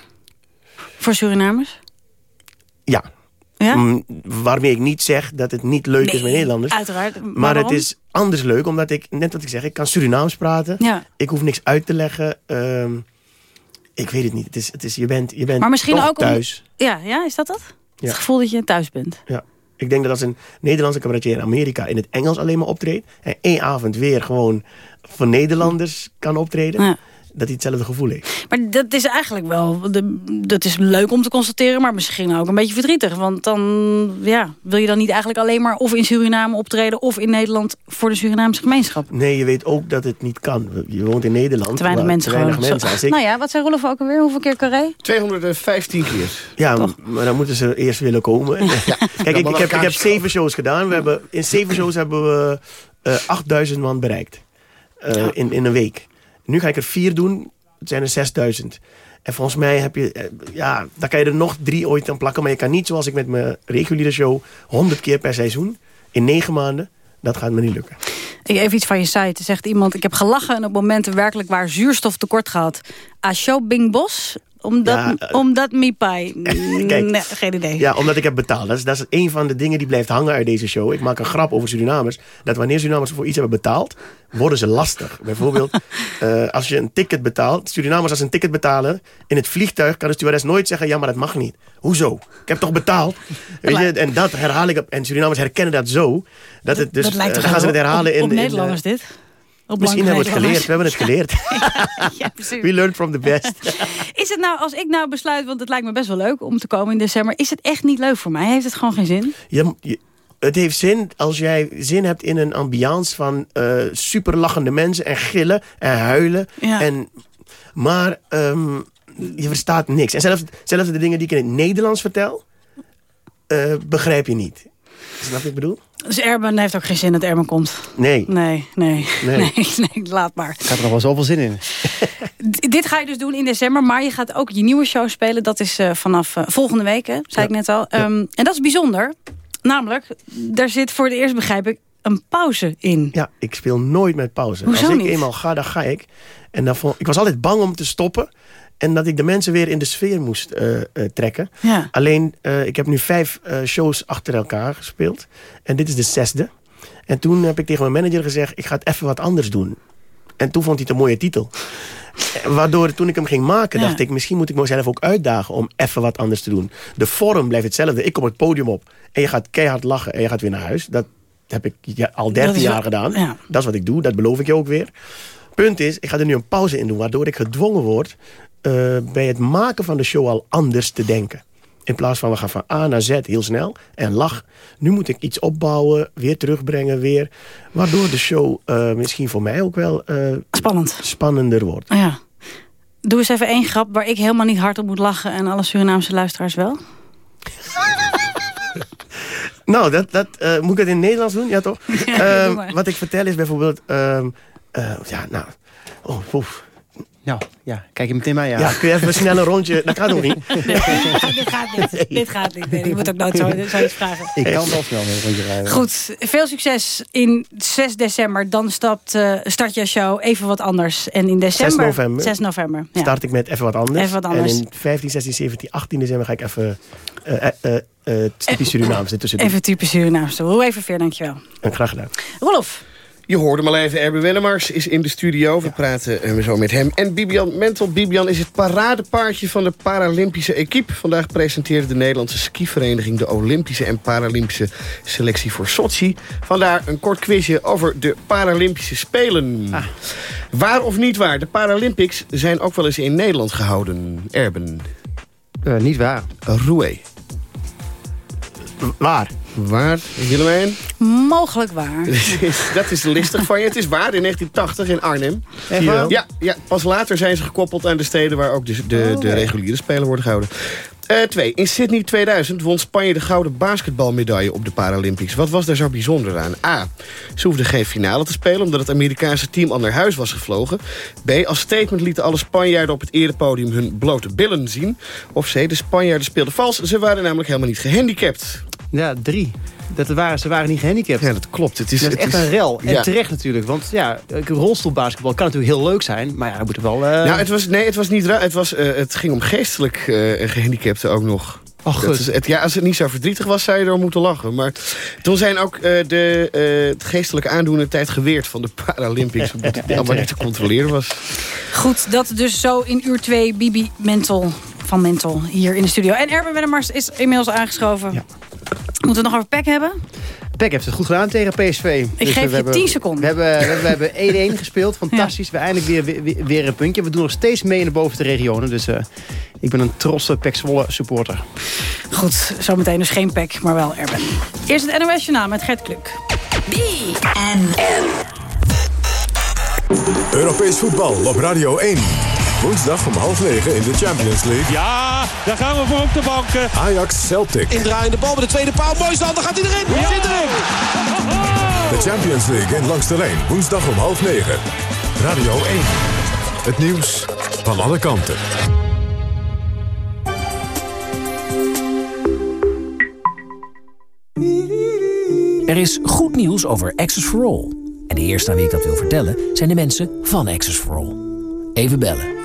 voor Surinamers? Ja. Ja? Waarmee ik niet zeg dat het niet leuk is met Nederlanders. uiteraard. Maar Maar het is anders leuk, omdat ik, net wat ik zeg, ik kan Surinaams praten. Ja. Ik hoef niks uit te leggen. Ehm, ik weet het niet. Het is, het is, je, bent, je bent Maar misschien toch ook om- thuis. Ja, ja, is dat dat? Ja. Het gevoel dat je thuis bent. Ja. Ik denk dat als een Nederlandse cabaretier in Amerika in het Engels alleen maar optreedt... en één avond weer gewoon voor Nederlanders kan optreden... Ja. Dat hij hetzelfde gevoel heeft. Maar dat is eigenlijk wel... De, dat is leuk om te constateren, maar misschien ook een beetje verdrietig. Want dan ja, wil je dan niet eigenlijk alleen maar... of in Suriname optreden of in Nederland voor de Surinaamse gemeenschap. Nee, je weet ook dat het niet kan. Je woont in Nederland. Te weinig mensen te weinig gewoon. mensen. Als ik, Nou ja, wat zei Rolf ook alweer? Hoeveel keer carré? 215 keer. Ja, maar dan moeten ze eerst willen komen. Kijk, ik, ik, heb, ik heb zeven shows gedaan. We hebben, in zeven shows hebben we eh 8000 man bereikt. Eh, in, in een week. Nu ga ik er vier doen. Het zijn er 6000. En volgens mij heb je... eh, ja, daar kan je er nog drie ooit aan plakken. Maar je kan niet zoals ik met mijn reguliere show... 100 keer per seizoen. In negen maanden. Dat gaat me niet lukken. Even iets van je site. Zegt iemand, ik heb gelachen en op momenten werkelijk waar zuurstof tekort gehad. A Bing Bos? Omdat, Ja, eh, omdat me pai. Kijk, Nee, geen idee. Ja, omdat ik heb betaald. Dat is, dat is een van de dingen die blijft hangen uit deze show. Ik maak een grap over Surinamers. Dat wanneer Surinamers voor iets hebben betaald, worden ze lastig. Bijvoorbeeld, eh, als je een ticket betaalt. Surinamers als een ticket betalen in het vliegtuig... kan de stewardess nooit zeggen, ja, maar dat mag niet. Hoezo? Ik heb toch betaald? Weet je? En dat herhaal ik. op- En Surinamers herkennen dat zo. Dat het dus, dat lijkt eh, toch gaan ze het herhalen op, in... op in, Nederlanders dit? Misschien hebben we het geleerd. We hebben het geleerd. ja. We learned from the best. Is het nou, als ik nou besluit, want het lijkt me best wel leuk om te komen in december. Is het echt niet leuk voor mij? Heeft het gewoon geen zin? Je- het heeft zin als jij zin hebt in een ambiance van eh super lachende mensen en gillen en huilen. Ja. En, maar ehm, je verstaat niks. En zelfs, zelfs de dingen die ik in het Nederlands vertel, eh, begrijp je niet. Snap je wat ik bedoel? Dus Erben heeft ook geen zin dat Erben komt. Nee. Nee, nee, Nee. nee, nee, laat maar. Ik had er nog wel zoveel zin in. Dit ga je dus doen in december, maar je gaat ook je nieuwe show spelen. Dat is eh, vanaf eh, volgende week, hè, zei ik net al. Ehm, en dat is bijzonder. Namelijk, daar zit voor het eerst, begrijp ik, een pauze in. Ja, ik speel nooit met pauze. Hoezo Als ik niet? eenmaal ga, dan ga ik. En dan vond, ik was altijd bang om te stoppen. En dat ik de mensen weer in de sfeer moest eh, eh, trekken. Ja. Alleen, eh, ik heb nu vijf shows achter elkaar gespeeld. En dit is de zesde. En toen heb ik tegen mijn manager gezegd... ik ga het even wat anders doen. En toen vond hij het een mooie titel. Waardoor toen ik hem ging maken, Ja. dacht ik... misschien moet ik mezelf ook uitdagen om even wat anders te doen. De vorm blijft hetzelfde. Ik kom het podium op en je gaat keihard lachen... en je gaat weer naar huis. Dat heb ik ja, al 13 is jaar gedaan. ja. Dat is wat ik doe, dat beloof ik je ook weer. Punt is, ik ga er nu een pauze in doen... waardoor ik gedwongen word eh, bij het maken van de show al anders te denken. In plaats van we gaan van A naar Z heel snel en lach. Nu moet ik iets opbouwen, weer terugbrengen, weer. Waardoor de show eh, misschien voor mij ook wel eh, Spannend. spannender wordt. Oh ja. Doe eens even één grap waar ik helemaal niet hard op moet lachen... en alle Surinaamse luisteraars wel. Nou, dat, dat, moet ik het in het Nederlands doen? Ja, toch? Ja, wat ik vertel is bijvoorbeeld... ehm, eh, ja, nou... Oh. Nou, ja, kijk je meteen maar ja. Ja, kun je even snel een rondje... Dat gaat nog niet. dit gaat niet. Dit gaat niet. Nee, je moet ook nooit zo, zoiets vragen. Ik kan wel snel een rondje rijden. Goed, veel succes in 6 december. Dan stapt, eh, start je show even wat anders. En in december... 6 november. 6 november. Ja. Start ik met even wat anders. Even wat anders. En in 15, 16, 17, 18 december ga ik even... eh eh eh eh, typisch Surinaams ertussen doen. Even typisch Surinaams. Hoe even veer, dankjewel. En graag gedaan. Rolf. Je hoorde hem al even, Erben Wennemars is in de studio. We praten eh, zo met hem. En Bibian Mentel. Bibian is het paradepaardje van de Paralympische equipe. Vandaag presenteerde de Nederlandse skivereniging... de Olympische en Paralympische selectie voor Sochi. Vandaar een kort quizje over de Paralympische Spelen. Waar of niet waar? De Paralympics zijn ook wel eens in Nederland gehouden. Erben. Eh, niet waar. Roué. Waar? Waar? Willemijn? Mogelijk waar. Dat is listig van je. Het is waar, in 1980 in Arnhem. Echt waar? Ja, ja, pas later zijn ze gekoppeld aan de steden... waar ook de, de, de reguliere spelen worden gehouden. Eh, twee. In Sydney 2000 won Spanje de gouden basketbalmedaille op de Paralympics. Wat was daar zo bijzonder aan? A. Ze hoefden geen finale te spelen... omdat het Amerikaanse team al naar huis was gevlogen. B. Als statement lieten alle Spanjaarden op het erepodium hun blote billen zien. Of C. De Spanjaarden speelden vals. Ze waren namelijk helemaal niet gehandicapt. Ja, drie. Dat waren, ze waren niet gehandicapt. Ja, dat klopt. Het is, dat is het echt is- een rel. En Ja. terecht natuurlijk. Want ja, rolstoelbasketbal kan natuurlijk heel leuk zijn. Maar ja, dan moet er wel... eh, Nou, het was, nee, het was niet raar. Het, was, eh, het ging om geestelijk eh, gehandicapten ook nog. Oh, Dat goed. is het, ja, als het niet zo verdrietig was, zou je erom moeten lachen. Maar toen zijn ook eh, de eh, het geestelijke aandoener tijd geweerd van de Paralympics. Omdat het allemaal niet te controleren was. Goed, dat dus zo in uur 2 Bibi Mentel van Mentel hier in de studio. En Erben Wennemars is inmiddels aangeschoven. Moeten we het nog over PEC hebben? Peck heeft het goed gedaan tegen PSV. Ik geef je 10 seconden. We hebben, we hebben 1-1 gespeeld. Fantastisch. We eindelijk weer, weer, weer een puntje. We doen nog steeds mee in de bovenste regionen. Dus eh, ik ben een trotse Pek Zwolle supporter. Goed, zometeen dus geen PEC, maar wel Erben. Eerst het NOS Journaal met Gert Kluk. Europees voetbal op Radio 1. Woensdag om half negen in de Champions League. Ja, daar gaan we voor op de banken. Ajax Celtic. Indraaiende bal bij de tweede paal. Mooi stand, daar gaat hij erin. Ja. Zit erin. De Champions League in Langs de Lijn. Woensdag om half negen. Radio 1. Het nieuws van alle kanten. Er is goed nieuws over Access for All. En de eerste aan wie ik dat wil vertellen zijn de mensen van Access for All. Even bellen.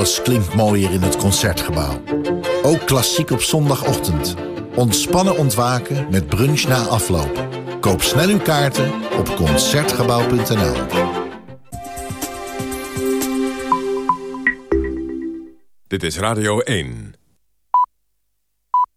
Alles klinkt mooier in het Concertgebouw. Ook klassiek op zondagochtend. Ontspannen ontwaken met brunch na afloop. Koop snel uw kaarten op Concertgebouw.nl Dit is Radio 1.